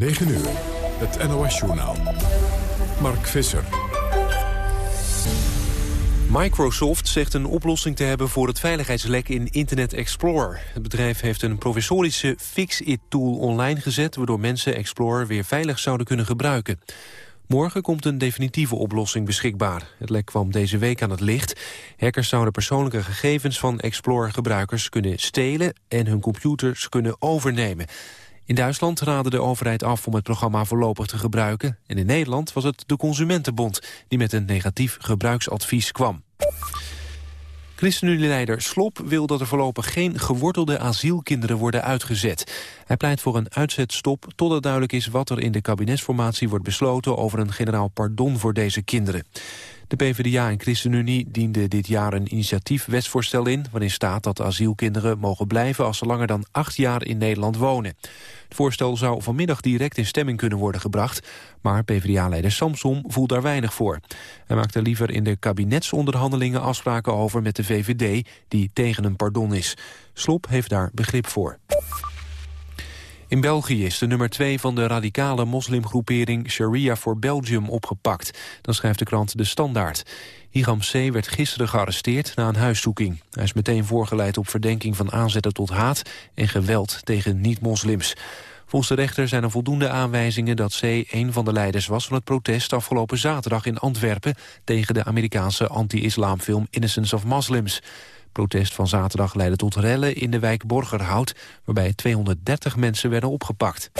9 uur, het NOS-journaal. Mark Visser. Microsoft zegt een oplossing te hebben voor het veiligheidslek in Internet Explorer. Het bedrijf heeft een provisorische Fix-It-tool online gezet... waardoor mensen Explorer weer veilig zouden kunnen gebruiken. Morgen komt een definitieve oplossing beschikbaar. Het lek kwam deze week aan het licht. Hackers zouden persoonlijke gegevens van Explorer-gebruikers kunnen stelen... en hun computers kunnen overnemen. In Duitsland raadde de overheid af om het programma voorlopig te gebruiken. En in Nederland was het de Consumentenbond die met een negatief gebruiksadvies kwam. ChristenUnie-leider Slop wil dat er voorlopig geen gewortelde asielkinderen worden uitgezet. Hij pleit voor een uitzetstop totdat duidelijk is wat er in de kabinetsformatie wordt besloten over een generaal pardon voor deze kinderen. De PvdA en ChristenUnie dienden dit jaar een initiatiefwetsvoorstel in... waarin staat dat asielkinderen mogen blijven als ze langer dan acht jaar in Nederland wonen. Het voorstel zou vanmiddag direct in stemming kunnen worden gebracht... maar PvdA-leider Samson voelt daar weinig voor. Hij maakte liever in de kabinetsonderhandelingen afspraken over met de VVD... die tegen een pardon is. Slop heeft daar begrip voor. In België is de nummer 2 van de radicale moslimgroepering Sharia for Belgium opgepakt. Dan schrijft de krant De Standaard. Higam C. werd gisteren gearresteerd na een huiszoeking. Hij is meteen voorgeleid op verdenking van aanzetten tot haat en geweld tegen niet-moslims. Volgens de rechter zijn er voldoende aanwijzingen dat C. een van de leiders was van het protest afgelopen zaterdag in Antwerpen tegen de Amerikaanse anti-islamfilm Innocence of Muslims protest van zaterdag leidde tot rellen in de wijk Borgerhout... waarbij 230 mensen werden opgepakt.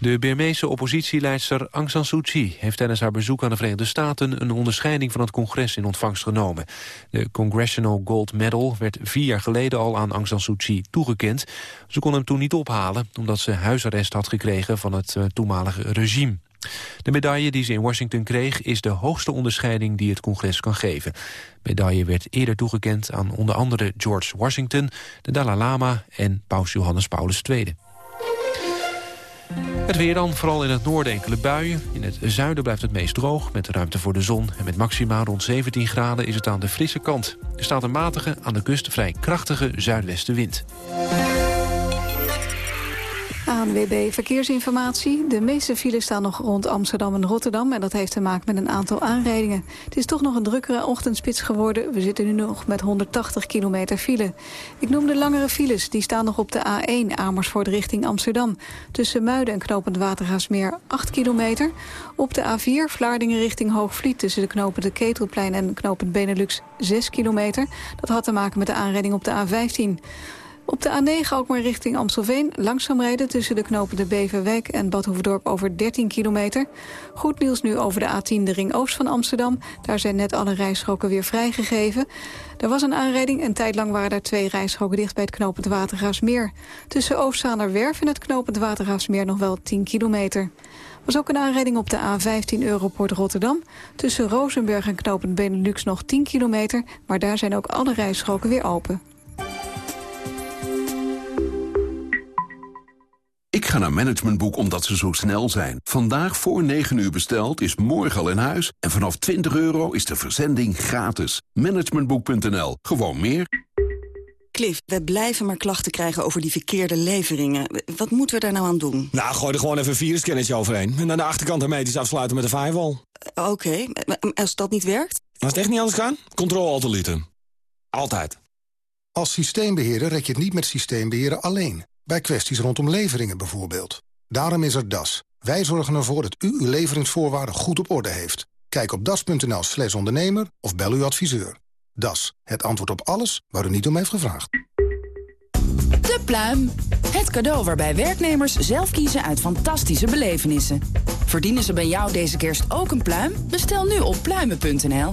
De Birmeese oppositieleidster Aung San Suu Kyi heeft tijdens haar bezoek aan de Verenigde Staten een onderscheiding van het congres in ontvangst genomen. De Congressional Gold Medal werd vier jaar geleden al aan Aung San Suu Kyi toegekend. Ze kon hem toen niet ophalen omdat ze huisarrest had gekregen van het eh, toenmalige regime. De medaille die ze in Washington kreeg is de hoogste onderscheiding die het congres kan geven. De medaille werd eerder toegekend aan onder andere George Washington, de Dalai Lama en paus Johannes Paulus II. Het weer dan, vooral in het noorden enkele buien. In het zuiden blijft het meest droog, met ruimte voor de zon. En met maxima rond 17 graden is het aan de frisse kant. Er staat een matige, aan de kust vrij krachtige zuidwestenwind. ANWB Verkeersinformatie. De meeste files staan nog rond Amsterdam en Rotterdam... en dat heeft te maken met een aantal aanrijdingen. Het is toch nog een drukkere ochtendspits geworden. We zitten nu nog met 180 kilometer file. Ik noem de langere files. Die staan nog op de A1 Amersfoort richting Amsterdam. Tussen Muiden en Knopend Watergaasmeer 8 kilometer. Op de A4 Vlaardingen richting Hoogvliet... tussen de knopende Ketelplein en knopend Benelux 6 kilometer. Dat had te maken met de aanrijding op de A15... Op de A9 ook maar richting Amstelveen. Langzaam rijden tussen de knopen de Beverwijk en Bad Hoevedorp over 13 kilometer. Goed nieuws nu over de A10, de ring oost van Amsterdam. Daar zijn net alle rijstroken weer vrijgegeven. Er was een aanrijding en tijdlang waren er twee rijstroken dicht bij het knopend Watergraafsmeer. Tussen Oostzaanerwerf en het knopend Watergraafsmeer nog wel 10 kilometer was ook een aanrijding op de A15 Europort Rotterdam. Tussen Rozenburg en knopend Benelux nog 10 kilometer... maar daar zijn ook alle rijstroken weer open. Ga naar Managementboek omdat ze zo snel zijn. Vandaag voor 9 uur besteld is morgen al in huis. En vanaf 20 euro is de verzending gratis. Managementboek.nl. Gewoon meer. Cliff, we blijven maar klachten krijgen over die verkeerde leveringen. Wat moeten we daar nou aan doen? Nou, gooi er gewoon even een virusscannertje overheen. En aan de achterkant hermetisch afsluiten met een firewall. Uh, Oké, als dat niet werkt? Als het echt niet anders kan, controle-alt-delete. Altijd. Als systeembeheerder red je het niet met systeembeheerder alleen. Bij kwesties rondom leveringen bijvoorbeeld. Daarom is er DAS. Wij zorgen ervoor dat u uw leveringsvoorwaarden goed op orde heeft. Kijk op das.nl slash ondernemer of bel uw adviseur. DAS, het antwoord op alles waar u niet om heeft gevraagd. De pluim. Het cadeau waarbij werknemers zelf kiezen uit fantastische belevenissen. Verdienen ze bij jou deze kerst ook een pluim? Bestel nu op pluimen.nl.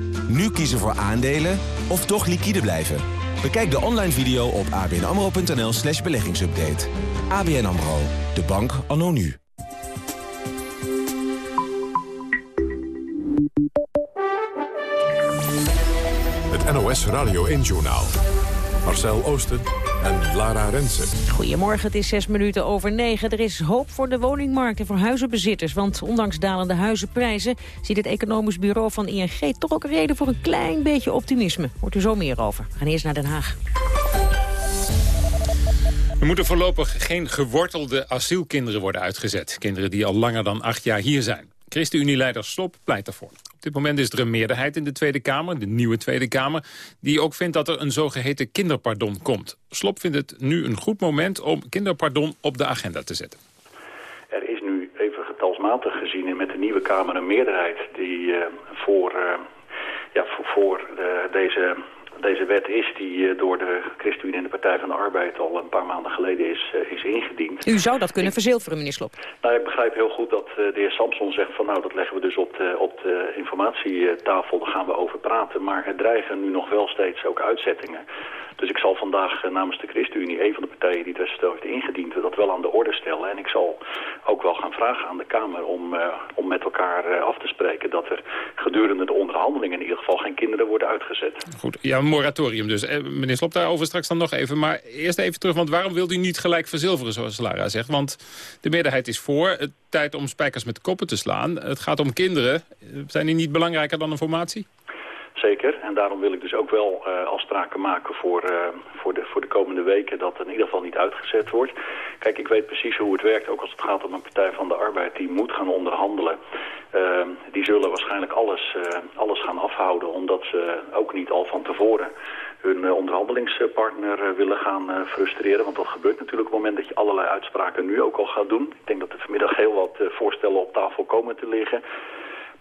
Nu kiezen voor aandelen of toch liquide blijven. Bekijk de online video op abnamro.nl slash beleggingsupdate. ABN AMRO, de bank anno nu. Het NOS Radio 1-journaal. Marcel Oosten en Lara Rensen. Goedemorgen, het is zes minuten over negen. Er is hoop voor de woningmarkt en voor huizenbezitters. Want ondanks dalende huizenprijzen ziet het economisch bureau van ING... toch ook reden voor een klein beetje optimisme. Hoort u zo meer over. We gaan eerst naar Den Haag. Er moeten voorlopig geen gewortelde asielkinderen worden uitgezet. Kinderen die al langer dan acht jaar hier zijn. ChristenUnie-leider Slop pleit daarvoor. Op dit moment is er een meerderheid in de Tweede Kamer, de nieuwe Tweede Kamer... die ook vindt dat er een zogeheten kinderpardon komt. Slop vindt het nu een goed moment om kinderpardon op de agenda te zetten. Er is nu even getalsmatig gezien met de nieuwe Kamer een meerderheid... die uh, voor, uh, ja, voor, voor uh, deze deze wet is die uh, door de ChristenUnie en de Partij van de Arbeid al een paar maanden geleden is, uh, is ingediend. U zou dat kunnen verzilveren, meneer Slop? Nou, ik begrijp heel goed dat uh, de heer Samson zegt van nou, dat leggen we dus op de, op de informatietafel, daar gaan we over praten. Maar er dreigen nu nog wel steeds ook uitzettingen. Dus ik zal vandaag namens de ChristenUnie, een van de partijen die het stel heeft ingediend, dat wel aan de orde stellen. En ik zal ook wel gaan vragen aan de Kamer om, om met elkaar af te spreken dat er gedurende de onderhandelingen in ieder geval geen kinderen worden uitgezet. Goed, ja, moratorium dus. Eh, meneer Slop, daarover straks dan nog even. Maar eerst even terug, want waarom wilt u niet gelijk verzilveren, zoals Lara zegt? Want de meerderheid is voor. Het tijd om spijkers met koppen te slaan. Het gaat om kinderen. Zijn die niet belangrijker dan een formatie? Zeker, en daarom wil ik dus ook wel uh, afspraken maken voor, uh, voor, de, voor de komende weken dat er in ieder geval niet uitgezet wordt. Kijk, ik weet precies hoe het werkt, ook als het gaat om een Partij van de Arbeid die moet gaan onderhandelen. Uh, die zullen waarschijnlijk alles, alles gaan afhouden, omdat ze ook niet al van tevoren hun onderhandelingspartner willen gaan frustreren. Want dat gebeurt natuurlijk op het moment dat je allerlei uitspraken nu ook al gaat doen. Ik denk dat er vanmiddag heel wat voorstellen op tafel komen te liggen.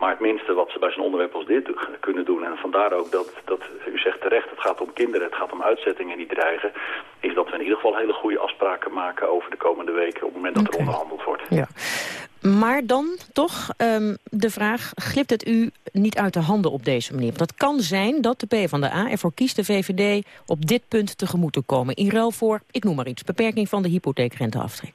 Maar het minste wat ze bij zo'n onderwerp als dit kunnen doen... en vandaar ook dat, dat u zegt terecht, het gaat om kinderen... het gaat om uitzettingen die dreigen... is dat we in ieder geval hele goede afspraken maken over de komende weken... op het moment dat okay. er onderhandeld wordt. Ja. Maar dan toch um, de vraag, glipt het u niet uit de handen op deze manier? Want het kan zijn dat de PvdA ervoor kiest de VVD op dit punt tegemoet te komen. In ruil voor, ik noem maar iets, beperking van de hypotheekrenteaftrek.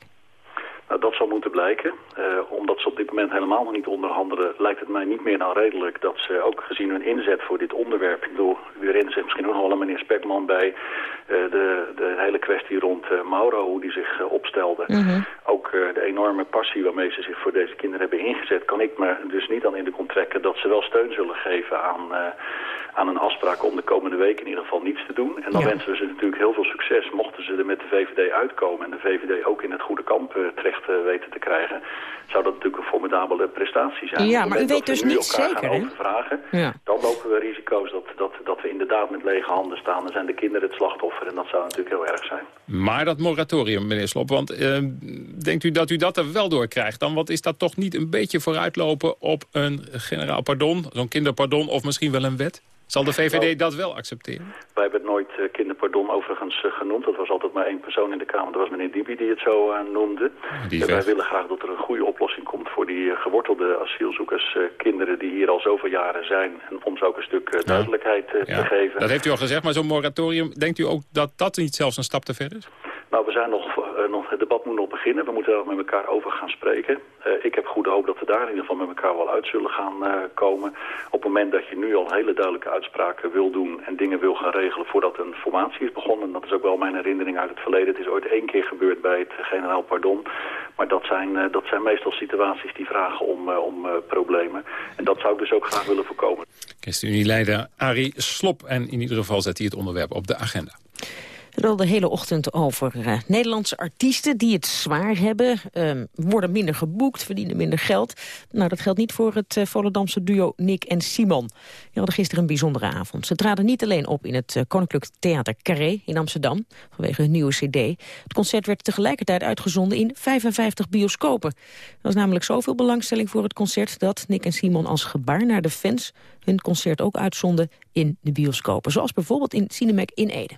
Nou, dat zal moeten blijken. Uh, omdat ze op dit moment helemaal nog niet onderhandelen... lijkt het mij niet meer dan redelijk dat ze ook gezien hun inzet voor dit onderwerp... ik bedoel, u herinnert zich misschien ook nog wel aan meneer Spekman... bij uh, de, de hele kwestie rond uh, Mauro, hoe die zich opstelde. -hmm. Ook de enorme passie waarmee ze zich voor deze kinderen hebben ingezet... kan ik me dus niet aan in de kont trekken dat ze wel steun zullen geven aan aan een afspraak om de komende week in ieder geval niets te doen. En dan ja. wensen we ze natuurlijk heel veel succes. Mochten ze er met de VVD uitkomen en de VVD ook in het goede kamp terecht weten te krijgen... zou dat natuurlijk een formidabele prestatie zijn. Ja, maar u weet dus niet zeker, hè? Ja. Dan lopen we risico's dat, dat, dat we inderdaad met lege handen staan. Dan zijn de kinderen het slachtoffer en dat zou natuurlijk heel erg zijn. Maar dat moratorium, meneer Slop, want uh, denkt u dat u dat er wel door krijgt? Dan wat is dat toch niet een beetje vooruitlopen op een generaal pardon, zo'n kinderpardon of misschien wel een wet? Zal de VVD dat wel accepteren? Wij hebben het nooit uh, kinderpardon overigens uh, genoemd. Dat was altijd maar één persoon in de Kamer. Dat was meneer Dibi die het zo uh, noemde. Ja, wij willen graag dat er een goede oplossing komt voor die gewortelde asielzoekers. kinderen die hier al zoveel jaren zijn. En om ze ook een stuk duidelijkheid ja. te geven. Dat heeft u al gezegd, maar zo'n moratorium... denkt u ook dat dat niet zelfs een stap te ver is? Nou, we zijn nog, uh, nog, het debat moet nog beginnen. We moeten er met elkaar over gaan spreken. Uh, ik heb goede hoop dat we daar in ieder geval met elkaar wel uit zullen gaan uh, komen. Op het moment dat je nu al hele duidelijke uitspraken wil doen en dingen wil gaan regelen voordat een formatie is begonnen. Dat is ook wel mijn herinnering uit het verleden. Het is ooit één keer gebeurd bij het generaal pardon. Maar dat zijn, dat zijn meestal situaties die vragen om, om problemen. En dat zou ik dus ook graag willen voorkomen. ChristenUnie-leider Arie Slop. En in ieder geval zet hij het onderwerp op de agenda. Het al de hele ochtend over uh, Nederlandse artiesten die het zwaar hebben. Uh, worden minder geboekt, verdienen minder geld. Nou, dat geldt niet voor het uh, Volendamse duo Nick en Simon. Die hadden gisteren een bijzondere avond. Ze traden niet alleen op in het uh, Koninklijk Theater Carré in Amsterdam... vanwege hun nieuwe cd. Het concert werd tegelijkertijd uitgezonden in 55 bioscopen. Er was namelijk zoveel belangstelling voor het concert... dat Nick en Simon als gebaar naar de fans hun concert ook uitzonden in de bioscopen. Zoals bijvoorbeeld in Cinemac in Ede.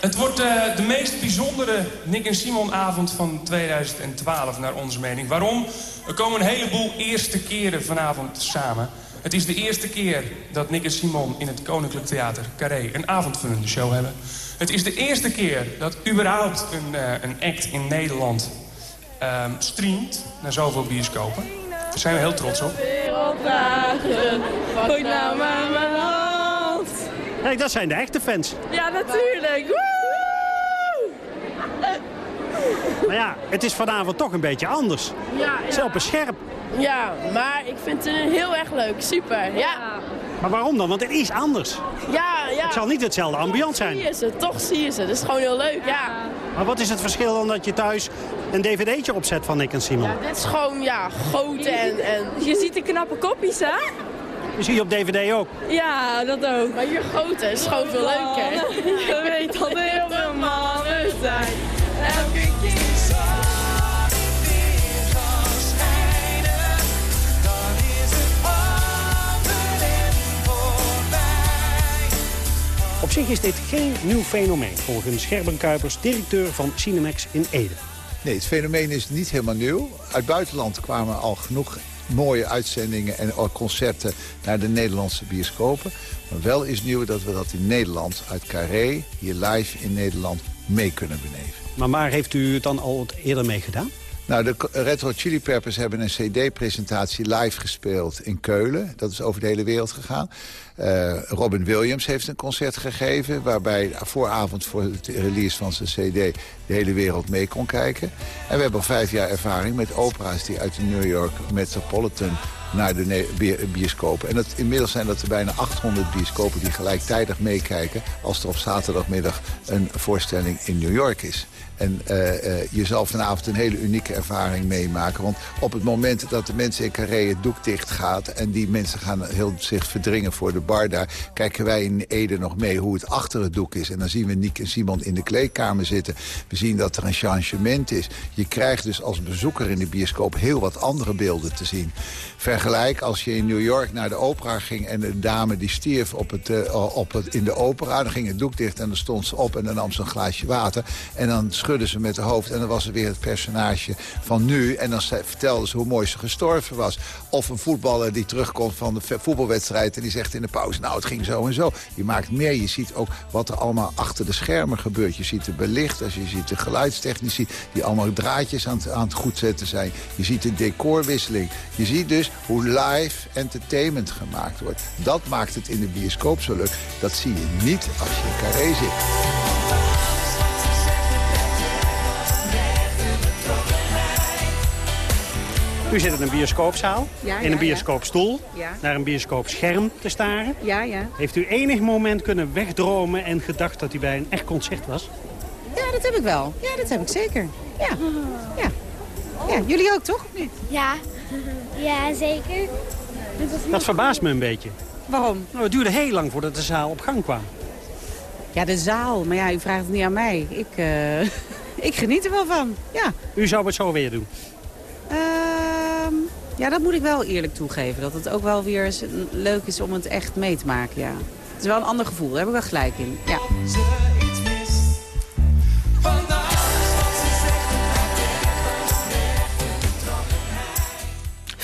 Het wordt uh, de meest bijzondere Nick en Simon avond van 2012 naar onze mening. Waarom? Er komen een heleboel eerste keren vanavond samen. Het is de eerste keer dat Nick en Simon in het Koninklijk Theater Carré een avondvullende show hebben. Het is de eerste keer dat überhaupt een, uh, een act in Nederland uh, streamt naar zoveel bioscopen. Daar zijn we heel trots op. Gooi nou maar. Kijk, dat zijn de echte fans. Ja, natuurlijk. Woe! Maar ja, het is vanavond toch een beetje anders. Ja, ja. Zelf scherp. Ja, maar ik vind het heel erg leuk. Super, ja. Maar waarom dan? Want het is anders. Ja, ja. Het zal niet hetzelfde ambiance zijn. Zie je ze, toch zie je ze. Dat is gewoon heel leuk, ja. Maar wat is het verschil dan dat je thuis een dvd'tje opzet van Nick en Simon? Ja, dit is gewoon, ja, groot en, en... Je ziet de knappe kopjes, hè? Je zie je op dvd ook? Ja, dat ook. Maar hier grote is gewoon veel leuker. Je weet dat heel veel mannen zijn. Elke keer Op zich is dit geen nieuw fenomeen, volgens Gerben Kuipers, directeur van Cinemax in Ede. Nee, het fenomeen is niet helemaal nieuw. Uit buitenland kwamen al genoeg mooie uitzendingen en concerten naar de Nederlandse bioscopen. Maar wel is nieuw dat we dat in Nederland, uit Carré, hier live in Nederland, mee kunnen beleven. Maar waar heeft u het dan al eerder mee gedaan? Nou, de Red Hot Chili Peppers hebben een cd-presentatie live gespeeld in Keulen. Dat is over de hele wereld gegaan. Uh, Robin Williams heeft een concert gegeven... waarbij vooravond voor het release van zijn cd de hele wereld mee kon kijken. En we hebben al vijf jaar ervaring met opera's die uit de New York Metropolitan naar de bioscopen. En dat, inmiddels zijn dat er bijna 800 bioscopen die gelijktijdig meekijken... als er op zaterdagmiddag een voorstelling in New York is. En uh, je zal vanavond een hele unieke ervaring meemaken. Want op het moment dat de mensen in Carré het doek dicht gaat... en die mensen gaan heel zich verdringen voor de bar daar... kijken wij in Ede nog mee hoe het achter het doek is. En dan zien we Nick en Simon in de kleedkamer zitten. We zien dat er een changement is. Je krijgt dus als bezoeker in de bioscoop heel wat andere beelden te zien. Vergelijk als je in New York naar de opera ging... en de dame die stierf op het, uh, op het, in de opera... dan ging het doek dicht en dan stond ze op en dan nam ze een glaasje water... en dan schudden ze met haar hoofd en dan was er weer het personage van nu... en dan vertelde ze hoe mooi ze gestorven was. Of een voetballer die terugkomt van de voetbalwedstrijd... en die zegt in de pauze, nou, het ging zo en zo. Je maakt meer, je ziet ook wat er allemaal achter de schermen gebeurt. Je ziet de belichters, je ziet de geluidstechnici... die allemaal draadjes aan het, aan het goed zetten zijn. Je ziet de decorwisseling. Je ziet dus hoe live entertainment gemaakt wordt. Dat maakt het in de bioscoop zo leuk. Dat zie je niet als je in Carré zit. U zit in een bioscoopzaal, ja, in een bioscoopstoel, ja. naar een bioscoopscherm te staren. Ja, ja. Heeft u enig moment kunnen wegdromen en gedacht dat u bij een echt concert was? Ja, dat heb ik wel. Ja, dat heb ik zeker. Ja, ja. ja jullie ook, toch? Of niet? Ja, ja zeker. Dat verbaast me een beetje. Waarom? Nou, het duurde heel lang voordat de zaal op gang kwam. Ja, de zaal. Maar ja, u vraagt het niet aan mij. Ik, uh, ik geniet er wel van, ja. U zou het zo weer doen? Uh, ja, dat moet ik wel eerlijk toegeven. Dat het ook wel weer leuk is om het echt mee te maken, ja. Het is wel een ander gevoel, daar heb ik wel gelijk in. Ja.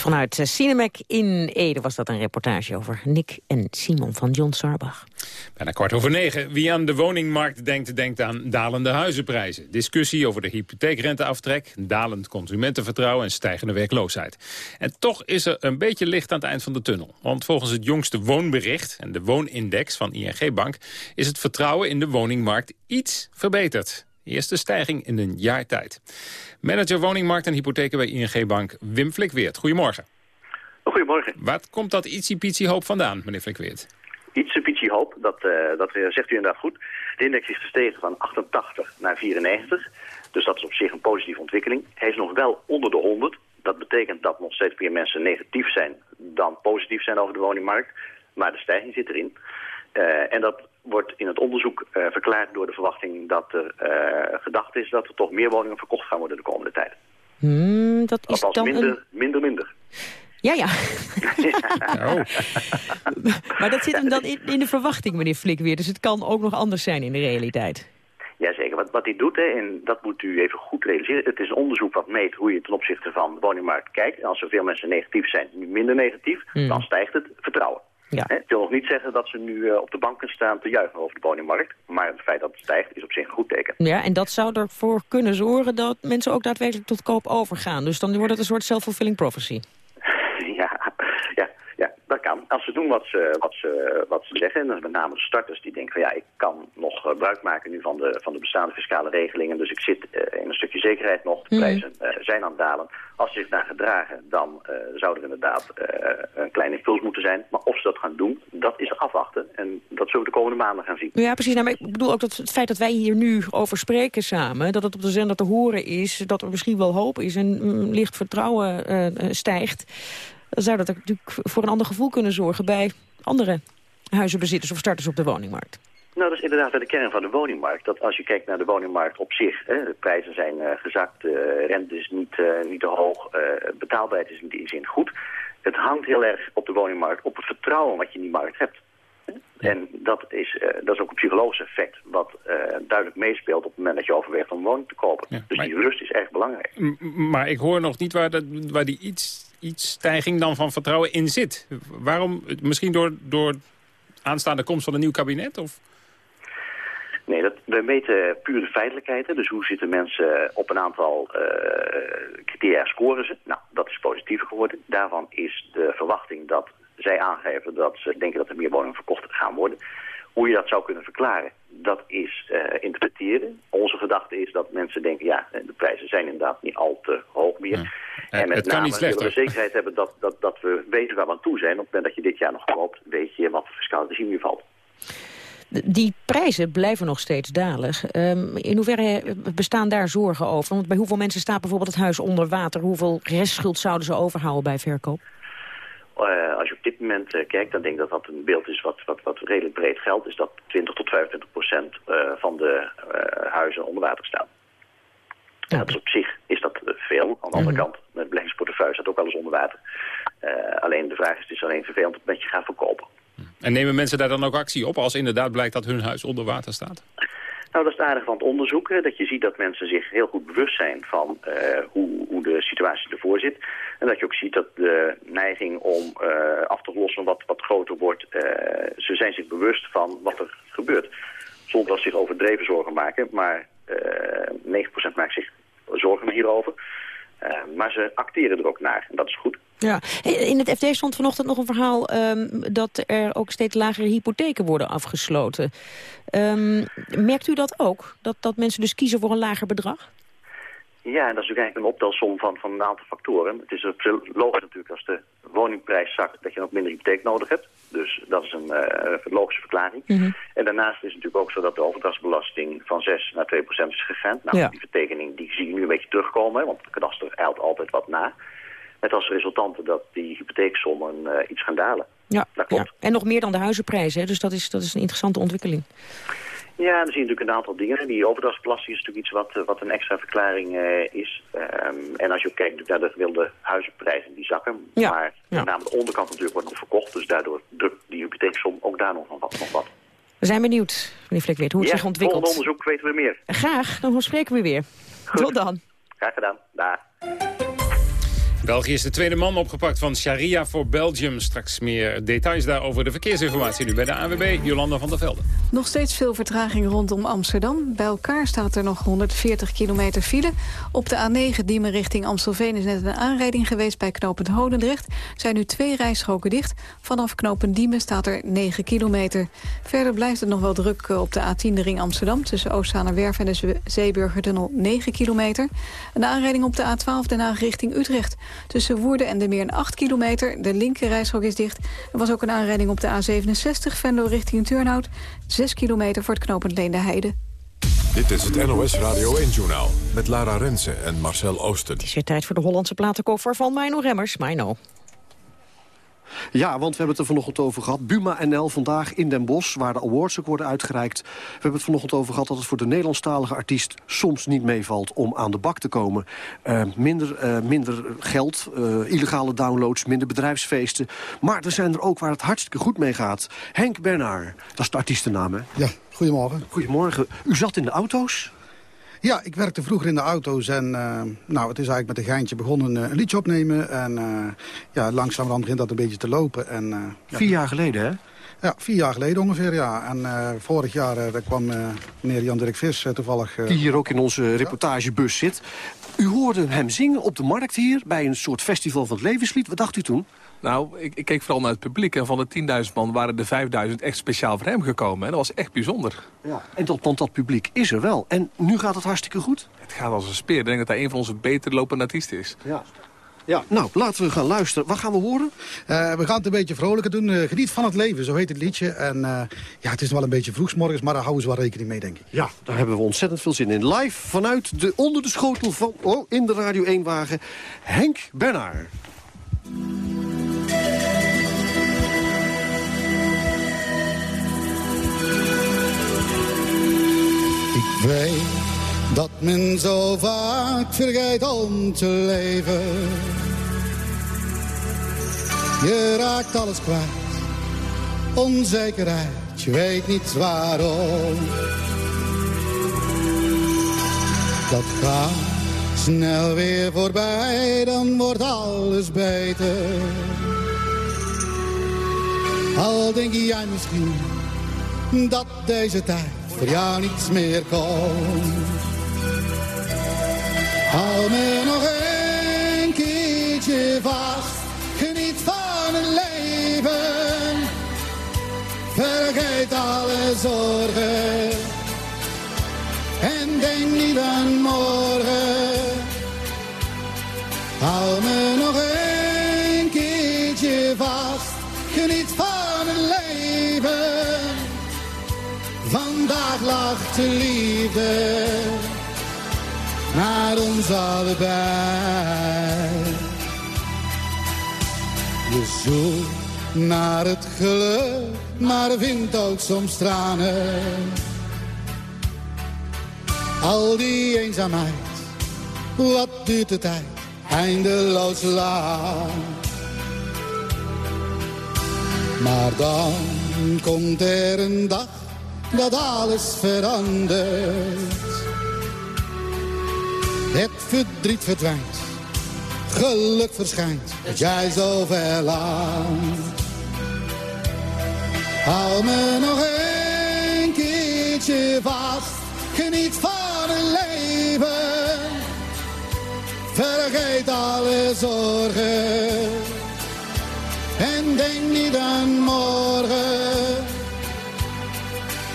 Vanuit Cinemac in Ede was dat een reportage over Nick en Simon van John Sarbach. Bijna kwart over negen. Wie aan de woningmarkt denkt, denkt aan dalende huizenprijzen. Discussie over de hypotheekrenteaftrek, dalend consumentenvertrouwen en stijgende werkloosheid. En toch is er een beetje licht aan het eind van de tunnel. Want volgens het jongste woonbericht en de woonindex van ING Bank... is het vertrouwen in de woningmarkt iets verbeterd. Eerste stijging in een jaar tijd. Manager woningmarkt en hypotheken bij ING Bank, Wim Flikweert. Goedemorgen. Goedemorgen. Waar komt dat ietsiepietsie hoop vandaan, meneer Flikweert? Ietsje pietje hoop, dat, uh, dat zegt u inderdaad goed. De index is gestegen van 88 naar 94. Dus dat is op zich een positieve ontwikkeling. Hij is nog wel onder de 100. Dat betekent dat nog steeds meer mensen negatief zijn dan positief zijn over de woningmarkt. Maar de stijging zit erin. Uh, en dat wordt in het onderzoek uh, verklaard door de verwachting dat er uh, gedacht is dat er toch meer woningen verkocht gaan worden de komende tijd. Hmm, dat is Althans dan minder, een... minder, minder. Ja, ja. maar dat zit hem dan in, in de verwachting, meneer Flik, weer. Dus het kan ook nog anders zijn in de realiteit. Jazeker. Wat, wat hij doet, hè, en dat moet u even goed realiseren... het is een onderzoek wat meet hoe je ten opzichte van de woningmarkt kijkt. En als er veel mensen negatief zijn, nu minder negatief... Hmm. dan stijgt het vertrouwen. Ja. Het wil nog niet zeggen dat ze nu uh, op de banken staan te juichen over de woningmarkt. Maar het feit dat het stijgt is op zich een goed teken. Ja, en dat zou ervoor kunnen zorgen dat mensen ook daadwerkelijk tot koop overgaan. Dus dan wordt het een soort self-fulfilling prophecy. Dat kan. Als ze doen wat ze, wat ze, wat ze zeggen, en dat is met name de starters die denken van ja, ik kan nog gebruik maken nu van de, van de bestaande fiscale regelingen, dus ik zit uh, in een stukje zekerheid nog, de prijzen uh, zijn aan het dalen. Als ze zich daar gedragen, dan zou er inderdaad een kleine impuls moeten zijn. Maar of ze dat gaan doen, dat is afwachten. En dat zullen we de komende maanden gaan zien. Ja, precies. Nou, maar ik bedoel ook dat het feit dat wij hier nu over spreken samen, dat het op de zender te horen is, dat er misschien wel hoop is en mm, licht vertrouwen stijgt zou dat natuurlijk voor een ander gevoel kunnen zorgen bij andere huizenbezitters of starters op de woningmarkt. Nou, dat is inderdaad de kern van de woningmarkt. Dat als je kijkt naar de woningmarkt op zich, hè, de prijzen zijn uh, gezakt, uh, rente is niet, uh, niet te hoog, betaalbaarheid is in die zin goed. Het hangt heel erg op de woningmarkt, op het vertrouwen wat je in die markt hebt. En dat is, dat is ook een psychologisch effect wat duidelijk meespeelt op het moment dat je overweegt om een woning te kopen. Ja, dus die rust is erg belangrijk. Maar ik hoor nog niet waar, dat, waar die iets iets stijging dan van vertrouwen in zit. Waarom? Misschien door, door aanstaande komst van een nieuw kabinet? Of? Nee, dat, we meten puur de feitelijkheid. Dus hoe zitten mensen op een aantal uh, criteria scoren ze. Nou, dat is positiever geworden. Daarvan is de verwachting dat zij aangeven dat ze denken dat er meer woningen verkocht gaan worden. Hoe je dat zou kunnen verklaren, dat is uh, interpreteren. Onze gedachte is dat mensen denken, ja, de prijzen zijn inderdaad niet al te hoog meer. Ja. En met het name kan willen we zekerheid hebben dat, dat, dat we weten waar we aan toe zijn. Op het moment dat je dit jaar nog koopt, weet je wat voor fiscaal regime je valt. Die prijzen blijven nog steeds dalen. Um, in hoeverre bestaan daar zorgen over? Want bij hoeveel mensen staat bijvoorbeeld het huis onder water? Hoeveel restschuld zouden ze overhouden bij verkoop? Uh, als je op dit moment uh, kijkt, dan denk ik dat dat een beeld is wat, wat, wat redelijk breed geldt. Is dat 20 tot 25 procent uh, van de huizen onder water staan. Ja. Dat is op zich is dat veel. Aan de andere kant, met beleggingsportefeuille staat ook alles onder water. alleen de vraag is, het is alleen vervelend dat je gaat verkopen. En nemen mensen daar dan ook actie op als inderdaad blijkt dat hun huis onder water staat? Nou, dat is het aardige van het onderzoek. Dat je ziet dat mensen zich heel goed bewust zijn van uh, hoe, hoe de situatie ervoor zit. En dat je ook ziet dat de neiging om uh, af te lossen wat, wat groter wordt. Uh, ze zijn zich bewust van wat er gebeurt. Zonder dat ze zich overdreven zorgen maken. Maar 9% maakt zich zorgen hierover. Maar ze acteren er ook naar. En dat is goed. Ja, in het FD stond vanochtend nog een verhaal um, dat er ook steeds lagere hypotheken worden afgesloten. Um, merkt u dat ook? Dat, dat mensen dus kiezen voor een lager bedrag? Ja, en dat is natuurlijk eigenlijk een optelsom van, van een aantal factoren. Het is logisch natuurlijk als de woningprijs zakt dat je nog minder hypotheek nodig hebt. Dus dat is een uh, logische verklaring. Mm -hmm. En daarnaast is het natuurlijk ook zo dat de overdrachtsbelasting van 6 naar 2 procent is gegaan. Nou, ja. die vertekening die zie je nu een beetje terugkomen, want de kadaster eilt altijd wat na. Met als resultante dat die hypotheeksommen uh, iets gaan dalen. Ja, dat klopt. Ja. En nog meer dan de huizenprijzen, hè? dus dat is, dat is een interessante ontwikkeling. Ja, dan zie je natuurlijk een aantal dingen. Die overdrachtsbelasting is natuurlijk iets wat, wat een extra verklaring uh, is. Um, en als je ook kijkt naar de gewilde huizenprijzen, die zakken. Ja. Maar ja. met name de onderkant natuurlijk wordt nog verkocht. Dus daardoor drukt die hypotheeksom ook daar nog wat. Nog wat. We zijn benieuwd, meneer Flikweert, hoe het ja, zich ontwikkelt. volgende onderzoek weten we meer. Graag, dan spreken we weer. Goed. Tot dan. Graag gedaan. Daar. België is de tweede man opgepakt van Sharia voor Belgium. Straks meer details daarover de verkeersinformatie nu bij de ANWB, Jolanda van der Velde. Nog steeds veel vertraging rondom Amsterdam. Bij elkaar staat er nog 140 kilometer file. Op de A9 Diemen richting Amstelveen is net een aanrijding geweest... bij knooppunt Hodendrecht. zijn nu twee rijstroken dicht. Vanaf knooppunt Diemen staat er 9 kilometer. Verder blijft het nog wel druk eh, op de A10 de ring Amsterdam... tussen Oostzaanerwerf en de Zeeburgertunnel 9 kilometer. Een aanrijding op de A12 Den Haag richting Utrecht. Tussen Woerden en de Meer 8 kilometer. De linker rijstrook is dicht. Er was ook een aanrijding op de A67 Venlo richting Turnhout. 6 kilometer voor het knooppunt Leende Heide. Dit is het NOS Radio 1-journaal met Lara Rensen en Marcel Oosten. Het is weer tijd voor de Hollandse platenkoffer van Mino Remmers. Mino. Ja, want we hebben het er vanochtend over gehad. Buma NL vandaag in Den Bosch, waar de awards ook worden uitgereikt. We hebben het vanochtend over gehad dat het voor de Nederlandstalige artiest... soms niet meevalt om aan de bak te komen. Uh, minder, uh, minder geld, uh, illegale downloads, minder bedrijfsfeesten. Maar er zijn er ook waar het hartstikke goed mee gaat. Henk Bernard, dat is de artiestennaam, hè? Ja, goedemorgen. Goedemorgen. U zat in de auto's? Ja, ik werkte vroeger in de auto's en uh, nou, het is eigenlijk met een geintje begonnen uh, een liedje opnemen. En uh, ja, langzamerhand begint dat een beetje te lopen. En, ja. Vier jaar geleden, hè? Ja, vier jaar geleden ongeveer, ja. En vorig jaar kwam meneer Jan-Dirk Vis toevallig... Die hier ook in onze reportagebus zit. U hoorde hem zingen op de markt hier bij een soort festival van het levenslied. Wat dacht u toen? Nou, ik, ik, keek vooral naar het publiek. En van de 10.000 man waren de 5.000 echt speciaal voor hem gekomen. En dat was echt bijzonder. Ja, en dat, want dat publiek is er wel. En nu gaat het hartstikke goed? Het gaat als een speer. Ik denk dat hij een van onze beter lopende artiesten is. Ja. Ja, nou, laten we gaan luisteren. Wat gaan we horen? Uh, we gaan het een beetje vrolijker doen. Uh, geniet van het leven, zo heet het liedje. En uh, ja, het is wel een beetje vroegsmorgens, maar daar houden ze wel rekening mee, denk ik. Ja, daar hebben we ontzettend veel zin in. Live vanuit de onder de schotel van, oh, in de Radio 1-wagen, Henk Bernard. Weet dat men zo vaak vergeet om te leven. Je raakt alles kwijt, onzekerheid, je weet niet waarom. Dat gaat snel weer voorbij, dan wordt alles beter. Al denk jij misschien dat deze tijd voor jou niets meer komt. Hou me nog een keertje vast, geniet van het leven. Vergeet alle zorgen en denk niet aan morgen. Hou me nog een De liefde naar ons allebei. Je zoekt naar het geluk, maar vindt ook soms tranen. Al die eenzaamheid, wat duurt de tijd, eindeloos lang. Maar dan komt er een dag dat alles verandert. Het verdriet verdwijnt, geluk verschijnt, dat jij zo verlangt. Hou me nog een keertje vast, geniet van het leven. Vergeet alle zorgen en denk niet aan morgen.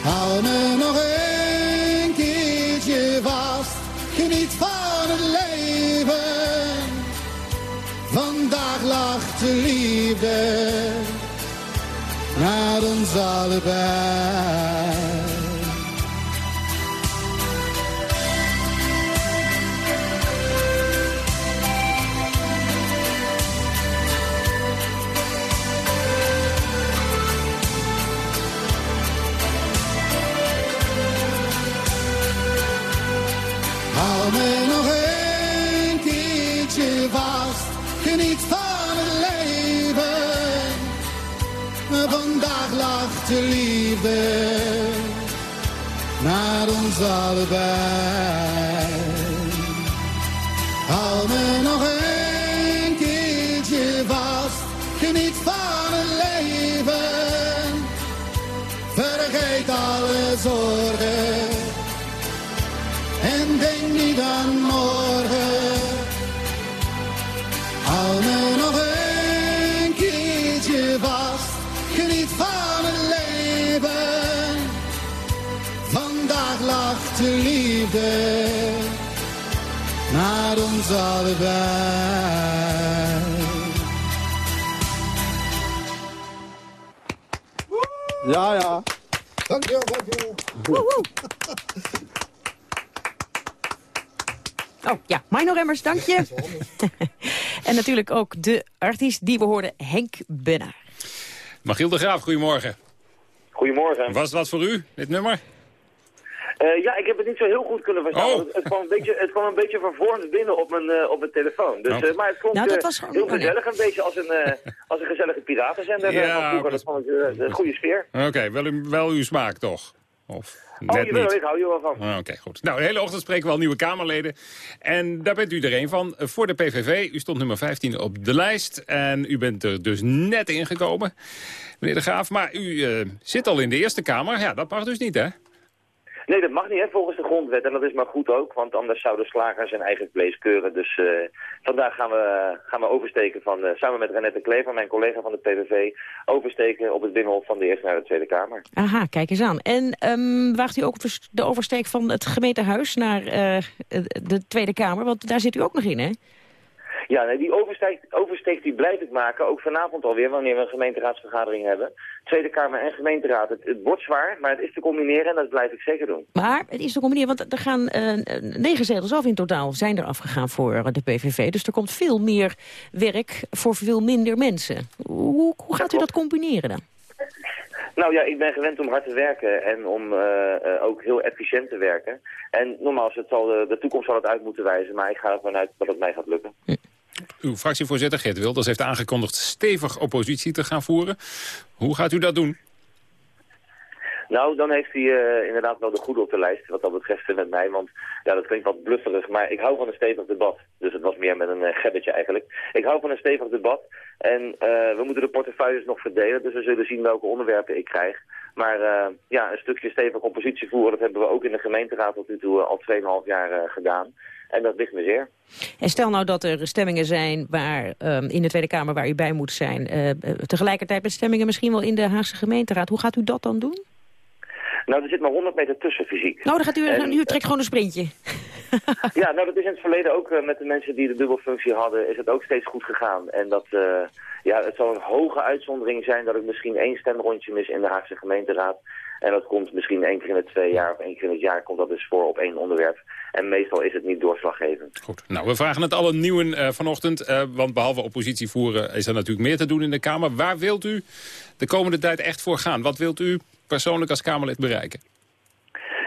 Hou me nog een keertje vast, geniet van het leven. Vandaag lacht de liefde naar ons allebei. echte naar ons allebei. Hou me nog een keertje vast, geniet van het leven. Vergeet alle zorgen en denk niet aan morgen. Alles liefde naar ons allebei. Ja, ja. Dankjewel, dankjewel. Oh ja, Mino Remmers, dank je. en natuurlijk ook de artiest die we hoorden, Henk Bennaar. Magiel de Graaf, goedemorgen. Goedemorgen. Was het wat voor u, dit nummer? Uh, ja, ik heb het niet zo heel goed kunnen verstaan. Oh. Het, het, kwam een beetje, het kwam een beetje vervormd binnen op mijn, uh, op mijn telefoon. Dus, Oh. uh, maar het klonk Nou, dat was gewoon- heel gezellig. Een beetje als een, als een gezellige piratenzender Ja, vroeger. Dat vond ik een goede sfeer. Oké, wel, u- wel uw smaak toch? Of Oh, net jawel, niet? ik hou je wel van. Ah, Oké, goed. Nou, de hele ochtend spreken we al nieuwe Kamerleden. En daar bent u er een van. Eh, Voor de PVV, u stond nummer 15 op de lijst. En u bent er dus net ingekomen, meneer De Graaf. Maar u eh, zit al in de Eerste Kamer. Ja, dat mag dus niet, hè? Nee, dat mag niet hè, volgens de grondwet. En dat is maar goed ook, want anders zouden slagers zijn eigen vlees keuren. Dus eh, vandaag gaan we, gaan we oversteken van, eh, samen met Renette Klever, mijn collega van de PVV, oversteken op het binnenhof van de Eerste naar de Tweede Kamer. Aha, kijk eens aan. En ehm, waagt u ook de oversteek van het gemeentehuis naar eh, de Tweede Kamer? Want daar zit u ook nog in, hè? Ja, nee, die oversteek, oversteek die blijf ik maken, ook vanavond alweer, wanneer we een gemeenteraadsvergadering hebben. Tweede Kamer en gemeenteraad, het, het wordt zwaar, maar het is te combineren en dat blijf ik zeker doen. Maar het is een manier, want er gaan eh, negen zetels af in totaal, zijn er afgegaan voor eh, de PVV. Dus er komt veel meer werk voor veel minder mensen. Hoe, hoe gaat u dat combineren dan? Nou ja, ik ben gewend om hard te werken en om eh, ook heel efficiënt te werken. En nogmaals, het zal de, de toekomst zal het uit moeten wijzen, maar ik ga ervan uit dat het mij gaat lukken. Uw fractievoorzitter Geert Wilders heeft aangekondigd stevig oppositie te gaan voeren. Hoe gaat u dat doen? Nou, dan heeft hij eh, inderdaad wel de goede op de lijst wat dat betreft met mij. Want ja, dat klinkt wat blufferig, maar ik hou van een stevig debat. Dus het was meer met een uh, gebbetje eigenlijk. Ik hou van een stevig debat en uh, we moeten de portefeuilles nog verdelen. Dus we zullen zien welke onderwerpen ik krijg. Maar ja, een stukje stevig oppositie voeren, dat hebben we ook in de gemeenteraad tot nu toe al 2,5 jaar gedaan. En dat ligt me zeer. En stel nou dat er stemmingen zijn waar, um, in de Tweede Kamer waar u bij moet zijn. Uh, tegelijkertijd met stemmingen misschien wel in de Haagse gemeenteraad. Hoe gaat u dat dan doen? Nou, er zit maar 100 meter tussen fysiek. Nou, dan gaat u, en, u trekt gewoon een sprintje. ja, nou dat is in het verleden ook uh, met de mensen die de dubbelfunctie hadden, is het ook steeds goed gegaan. En dat, uh, ja, het zal een hoge uitzondering zijn dat ik misschien één stemrondje mis in de Haagse gemeenteraad. En dat komt misschien één keer in het twee jaar of één keer in het jaar komt dat dus voor op één onderwerp. En meestal is het niet doorslaggevend. Goed, nou we vragen het alle nieuwen uh, vanochtend, uh, want behalve oppositie voeren is er natuurlijk meer te doen in de Kamer. Waar wilt u de komende tijd echt voor gaan? Wat wilt u persoonlijk als Kamerlid bereiken?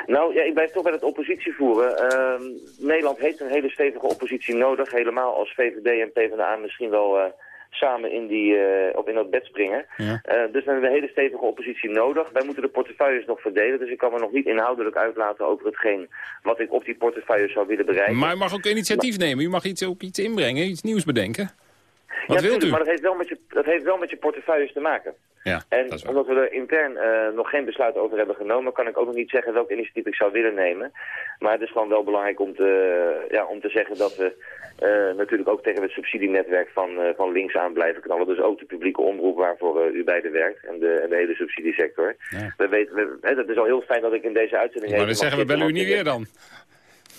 Nou, ja, ik blijf toch bij het oppositie voeren. Uh, Nederland heeft een hele stevige oppositie nodig. Helemaal als VVD en PvdA misschien wel uh, samen in, die, uh, op in dat bed springen. Ja. Uh, dus we hebben een hele stevige oppositie nodig. Wij moeten de portefeuilles nog verdelen. Dus ik kan me nog niet inhoudelijk uitlaten over hetgeen wat ik op die portefeuilles zou willen bereiken. Maar u mag ook initiatief maar... nemen. U mag iets, ook iets inbrengen, iets nieuws bedenken. Wat ja, wilt u? maar dat heeft, wel met je, dat heeft wel met je portefeuilles te maken. Ja, en omdat we er intern uh, nog geen besluit over hebben genomen, kan ik ook nog niet zeggen welk initiatief ik zou willen nemen. Maar het is gewoon wel belangrijk om te, uh, ja, om te zeggen dat we uh, natuurlijk ook tegen het subsidienetwerk van, van links aan blijven knallen. Dus ook de publieke omroep waarvoor u beide werkt en de, en de hele subsidiesector. Ja. We weten, we, hè, dat is al heel fijn dat ik in deze uitzending... Maar dan zeggen we bellen u niet weer dan.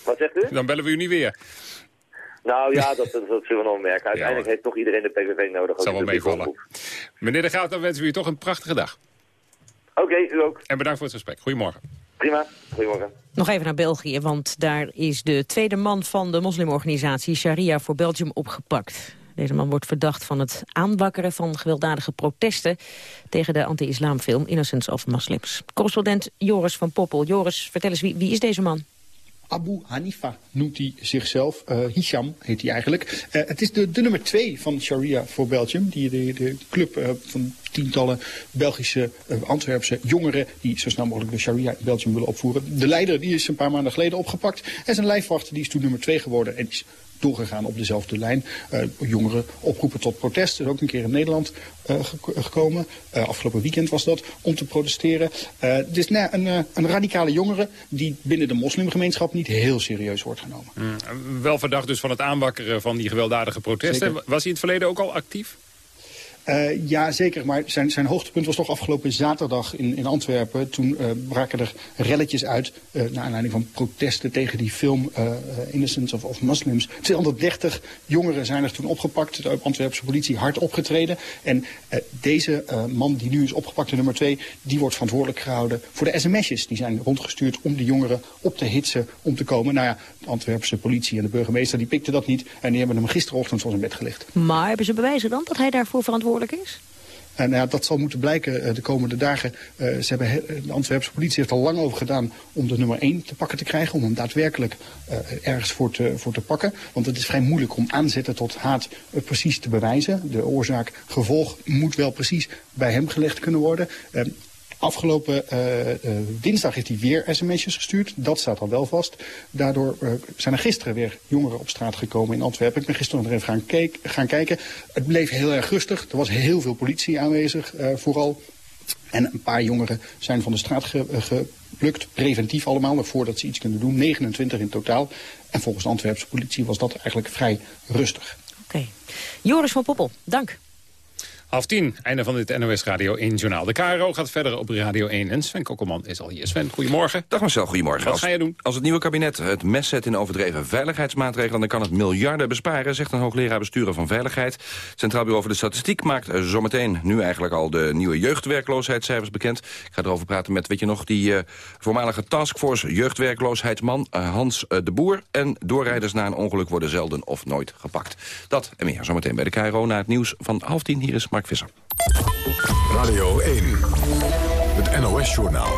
Wat zegt u? Dan bellen we u niet weer. Nou ja, dat, dat, dat zullen we nog merken. Uiteindelijk ja, heeft toch iedereen de PVV nodig. Dat zal wel meevallen. Meneer De Graaf, dan wensen we u toch een prachtige dag. Oké, okay, u ook. En bedankt voor het gesprek. Goedemorgen. Prima, goedemorgen. Nog even naar België, want daar is de tweede man van de moslimorganisatie Sharia voor Belgium opgepakt. Deze man wordt verdacht van het aanwakkeren van gewelddadige protesten tegen de anti-islamfilm Innocence of Muslims. Correspondent Joris van Poppel. Joris, vertel eens, wie, wie is deze man? Abu Hanifa noemt hij zichzelf. Uh, Hisham heet hij eigenlijk. Uh, het is de, de nummer twee van Sharia voor Belgium. Die, de, de club uh, van tientallen Belgische, Antwerpse jongeren... die zo snel mogelijk de Sharia in Belgium willen opvoeren. De leider die is een paar maanden geleden opgepakt. En zijn lijfwachter die is toen nummer twee geworden. En is doorgegaan op dezelfde lijn. Uh, jongeren oproepen tot protest. Er is ook een keer in Nederland uh, gekomen. Uh, afgelopen weekend was dat. Om te protesteren. Het is nou, een, een, radicale jongere die binnen de moslimgemeenschap niet heel serieus wordt genomen. Mm, wel verdacht dus van het aanwakkeren van die gewelddadige protesten. Zeker. Was hij in het verleden ook al actief? Uh, ja, zeker. Maar zijn, zijn hoogtepunt was toch afgelopen zaterdag in, in Antwerpen. Toen uh, braken er relletjes uit uh, naar aanleiding van protesten tegen die film Innocence of, of Muslims. 230 jongeren zijn er toen opgepakt. De Antwerpse politie hard opgetreden. En deze man die nu is opgepakt, de nummer twee, die wordt verantwoordelijk gehouden voor de sms'jes. Die zijn rondgestuurd om de jongeren op te hitsen om te komen. Nou ja, de Antwerpse politie en de burgemeester die pikten dat niet. En die hebben hem gisterochtend van zijn bed gelegd. Maar hebben ze bewijzen dan dat hij daarvoor verantwoordelijk is? En ja, dat zal moeten blijken uh, de komende dagen. Uh, ze hebben, de Antwerpse politie heeft er lang over gedaan om de nummer 1 te pakken te krijgen. Om hem daadwerkelijk uh, ergens voor te, voor te pakken. Want het is vrij moeilijk om aanzetten tot haat precies te bewijzen. De oorzaak-gevolg moet wel precies bij hem gelegd kunnen worden. Afgelopen uh, uh, dinsdag heeft hij weer sms'jes gestuurd. Dat staat al wel vast. Daardoor uh, zijn er gisteren weer jongeren op straat gekomen in Antwerpen. Ik ben gisteren nog even gaan, gaan kijken. Het bleef heel erg rustig. Er was heel veel politie aanwezig vooral. En een paar jongeren zijn van de straat ge, geplukt. Preventief allemaal, voordat ze iets kunnen doen. 29 in totaal. En volgens de Antwerpse politie was dat eigenlijk vrij rustig. Oké. Joris van Poppel, dank. Half tien, einde van dit NOS Radio 1 journaal. De KRO gaat verder op Radio 1 en Sven Kokkelman is al hier. Sven, goedemorgen. Dag Marcel, goedemorgen. Wat ga je doen? Als het nieuwe kabinet het mes zet in overdreven veiligheidsmaatregelen... dan kan het miljarden besparen, zegt een hoogleraar besturen van Veiligheid. Centraal Bureau voor de Statistiek maakt zometeen nu eigenlijk al de nieuwe jeugdwerkloosheidscijfers bekend. Ik ga erover praten met, weet je nog, die uh, voormalige taskforce jeugdwerkloosheidsman uh, Hans uh, de Boer. En doorrijders na een ongeluk worden zelden of nooit gepakt. Dat en meer zometeen bij de KRO na het nieuws van half tien. Hier is Mark Visser. Radio 1, het NOS-journaal.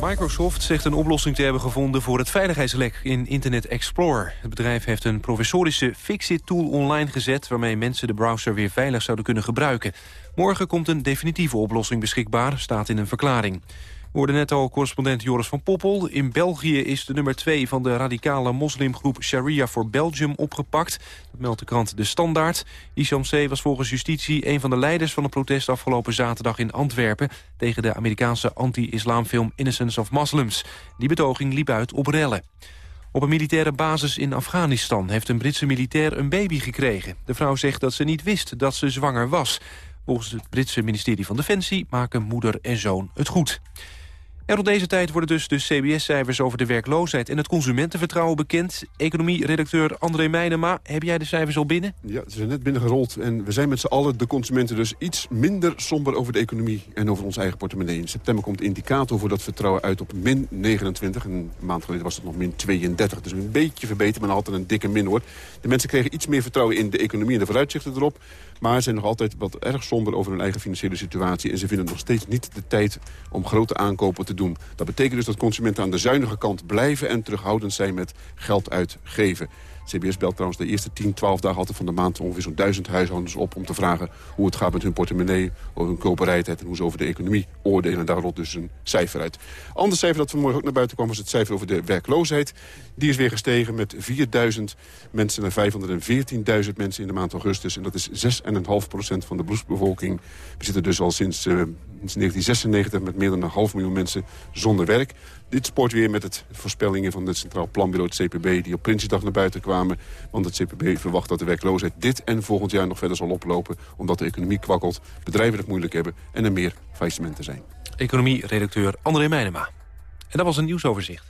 Microsoft zegt een oplossing te hebben gevonden voor het veiligheidslek in Internet Explorer. Het bedrijf heeft een professorische Fixit-tool online gezet... waarmee mensen de browser weer veilig zouden kunnen gebruiken. Morgen komt een definitieve oplossing beschikbaar, staat in een verklaring. We net al correspondent Joris van Poppel. In België is de nummer 2 van de radicale moslimgroep Sharia for Belgium opgepakt. Dat meldt de krant De Standaard. Isham C. was volgens justitie een van de leiders van het protest afgelopen zaterdag in Antwerpen... tegen de Amerikaanse anti-islamfilm Innocence of Muslims. Die betoging liep uit op rellen. Op een militaire basis in Afghanistan heeft een Britse militair een baby gekregen. De vrouw zegt dat ze niet wist dat ze zwanger was. Volgens het Britse ministerie van Defensie maken moeder en zoon het goed. En rond deze tijd worden dus de CBS-cijfers over de werkloosheid... en het consumentenvertrouwen bekend. Economie-redacteur André Meijnema, heb jij de cijfers al binnen? Ja, ze zijn net binnengerold. En we zijn met z'n allen, de consumenten, dus iets minder somber over de economie... en over ons eigen portemonnee. In september komt de indicator voor dat vertrouwen uit op min 29. een maand geleden was het nog min 32. Dus een beetje verbeterd, maar altijd een dikke min, hoor. De mensen kregen iets meer vertrouwen in de economie en de vooruitzichten erop. Maar zijn nog altijd wat erg somber over hun eigen financiële situatie. En ze vinden nog steeds niet de tijd om grote aankopen te doen. Dat betekent dus dat consumenten aan de zuinige kant blijven... en terughoudend zijn met geld uitgeven. CBS belt trouwens de eerste 10, 12 dagen altijd van de maand... ongeveer zo'n duizend huishoudens op om te vragen hoe het gaat met hun portemonnee... over hun koopbereidheid en hoe ze over de economie oordelen. En daar rolt dus een cijfer uit. Ander cijfer dat vanmorgen ook naar buiten kwam... was het cijfer over de werkloosheid. Die is weer gestegen met 4.000 mensen naar 514.000 mensen in de maand augustus. En dat is 6,5% van de beroepsbevolking. We zitten dus al sinds, sinds 1996 met meer dan een half miljoen mensen zonder werk. Dit spoort weer met het voorspellingen van het Centraal Planbureau, het CPB... die op Prinsjesdag naar buiten kwamen. Want het CPB verwacht dat de werkloosheid dit en volgend jaar nog verder zal oplopen... omdat de economie kwakkelt, bedrijven het moeilijk hebben... en er meer faillissementen zijn. Economie-redacteur André Meijnema. En dat was een nieuwsoverzicht.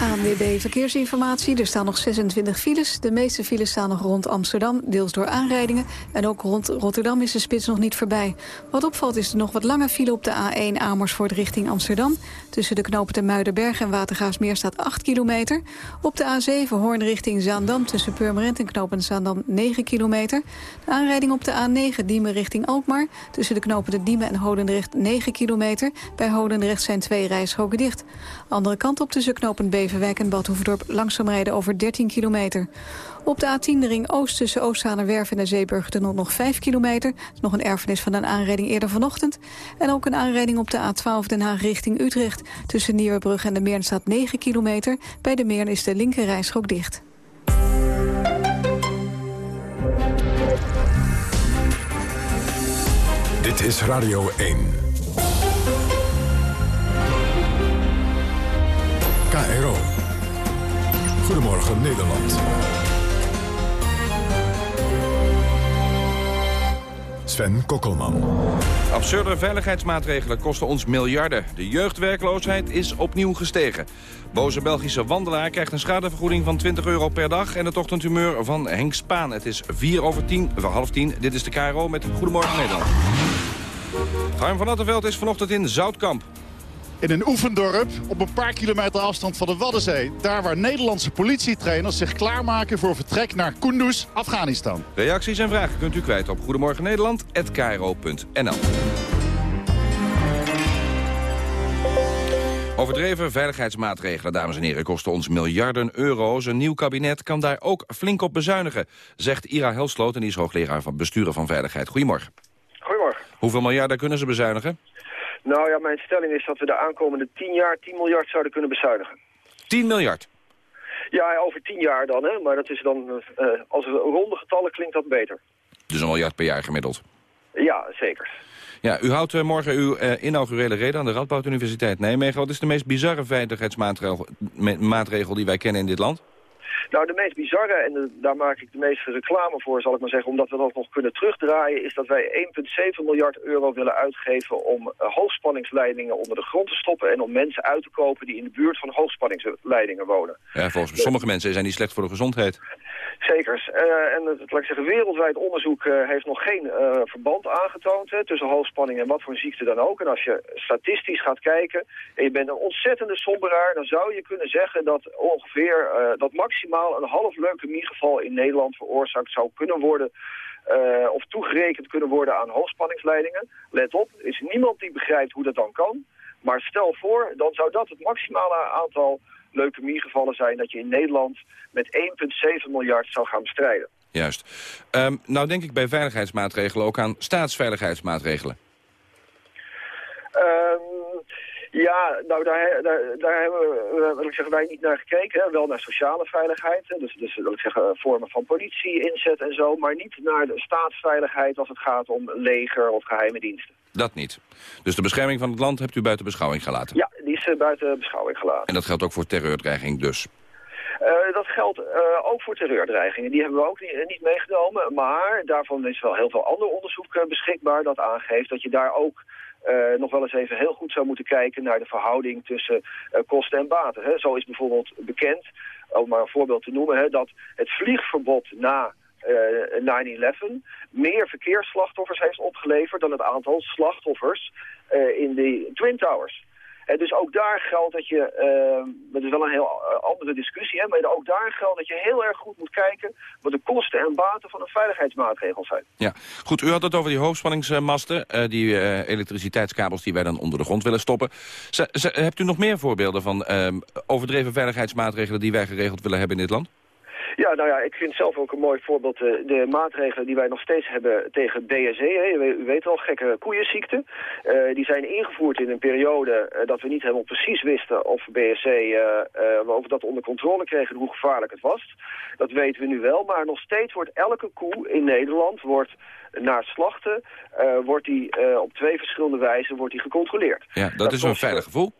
ANWB Verkeersinformatie. Er staan nog 26 files. De meeste files staan nog rond Amsterdam, deels door aanrijdingen. En ook rond Rotterdam is de spits nog niet voorbij. Wat opvalt is er nog wat lange file op de A1 Amersfoort richting Amsterdam. Tussen de knopen Muidenberg en Watergaasmeer staat 8 kilometer. Op de A7 Hoorn richting Zaandam tussen Purmerend en knopen Zaandam 9 kilometer. De aanrijding op de A9 Diemen richting Alkmaar. Tussen de knopen de Diemen en Hodendrecht 9 kilometer. Bij Hodendrecht zijn twee rijstroken dicht. Andere kant op tussen knopen Beverwijk en Bad Hoefdorp langzaam rijden over 13 kilometer. Op de A10 de ring Oost tussen Oostzaanerwerf en de Zeeburgtunnel nog 5 kilometer. Nog een erfenis van een aanrijding eerder vanochtend. En ook een aanrijding op de A12 Den Haag richting Utrecht. Tussen Nieuwebrug en de Meern staat 9 kilometer. Bij de Meern is de linker dicht. Dit is Radio 1. KRO. Goedemorgen Nederland. Sven Kokkelman. Absurde veiligheidsmaatregelen kosten ons miljarden. De jeugdwerkloosheid is opnieuw gestegen. Boze Belgische wandelaar krijgt een schadevergoeding van 20 euro per dag... en het ochtendhumeur van Henk Spaan. Het is 4 over 10, of half 10. Dit is de KRO met Goedemorgen Nederland. Harm van Attenveld is vanochtend in Zoutkamp. In een oefendorp op een paar kilometer afstand van de Waddenzee. Daar waar Nederlandse politietrainers zich klaarmaken voor vertrek naar Kunduz, Afghanistan. Reacties en vragen kunt u kwijt op Goedemorgen Nederland@kro.nl. Overdreven veiligheidsmaatregelen, dames en heren, kosten ons miljarden euro's. Een nieuw kabinet kan daar ook flink op bezuinigen, zegt Ira Helsloot... en die is hoogleraar van besturen van veiligheid. Goedemorgen. Goedemorgen. Hoeveel miljarden kunnen ze bezuinigen? Nou ja, mijn stelling is dat we de aankomende 10 jaar 10 miljard zouden kunnen bezuinigen. 10 miljard? Ja, over 10 jaar dan, hè. Maar dat is dan, uh, als ronde getallen klinkt dat beter. Dus een miljard per jaar gemiddeld? Ja, zeker. Ja, u houdt uh, morgen uw uh, inaugurele reden aan de Radboud Universiteit Nijmegen. Wat is de meest bizarre veiligheidsmaatregel die wij kennen in dit land? Nou, de meest bizarre, en de, daar maak ik de meeste reclame voor, zal ik maar zeggen, omdat we dat nog kunnen terugdraaien, is dat wij 1,7 miljard euro willen uitgeven om uh, hoogspanningsleidingen onder de grond te stoppen en om mensen uit te kopen die in de buurt van hoogspanningsleidingen wonen. Ja, volgens sommige mensen zijn die slecht voor de gezondheid. Zekers. Uh, en het, laat ik zeggen, wereldwijd onderzoek uh, heeft nog geen uh, verband aangetoond hè, tussen hoogspanning en wat voor ziekte dan ook. En als je statistisch gaat kijken en je bent een ontzettende somberaar, dan zou je kunnen zeggen dat ongeveer, dat maximaal een half leukemiegeval in Nederland veroorzaakt zou kunnen worden uh, of toegerekend kunnen worden aan hoogspanningsleidingen. Let op, er is niemand die begrijpt hoe dat dan kan. Maar stel voor, dan zou dat het maximale aantal leukemiegevallen zijn... dat je in Nederland met 1,7 miljard zou gaan bestrijden. Juist. Um, nou denk ik bij veiligheidsmaatregelen ook aan staatsveiligheidsmaatregelen. Um, ja, nou daar, daar, daar hebben we, wil ik zeggen, wij niet naar gekeken. Hè. Wel naar sociale veiligheid, hè. dus, dus wil ik zeggen, vormen van politie, inzet en zo. Maar niet naar de staatsveiligheid als het gaat om leger of geheime diensten. Dat niet. Dus de bescherming van het land hebt u buiten beschouwing gelaten? Ja, die is uh, buiten beschouwing gelaten. En dat geldt ook voor terreurdreiging dus? Uh, dat geldt uh, ook voor terreurdreigingen. Die hebben we ook niet, niet, meegenomen. Maar daarvan is wel heel veel ander onderzoek beschikbaar dat aangeeft dat je daar ook uh, nog wel eens even heel goed zou moeten kijken naar de verhouding tussen uh, kosten en baten. Hè. Zo is bijvoorbeeld bekend, om maar een voorbeeld te noemen, hè, dat het vliegverbod na uh, 9-11 meer verkeersslachtoffers heeft opgeleverd dan het aantal slachtoffers in de Twin Towers. En dus ook daar geldt dat je, uh, dat is wel een heel andere discussie, hè, maar ook daar geldt dat je heel erg goed moet kijken wat de kosten en baten van een veiligheidsmaatregel zijn. Ja, goed, u had het over die hoogspanningsmasten, uh, die elektriciteitskabels die wij dan onder de grond willen stoppen. Hebt u nog meer voorbeelden van overdreven veiligheidsmaatregelen die wij geregeld willen hebben in dit land? Ja, nou ja, ik vind zelf ook een mooi voorbeeld uh, de maatregelen die wij nog steeds hebben tegen BSE. Hè. U weet wel, gekke koeienziekte. Uh, die zijn ingevoerd in een periode uh, dat we niet helemaal precies wisten of BSE, of dat onder controle kregen en hoe gevaarlijk het was. Dat weten we nu wel, maar nog steeds wordt elke koe in Nederland wordt naar slachten, wordt die op twee verschillende wijzen wordt die gecontroleerd. Ja, dat, dat is een veilig gevoel.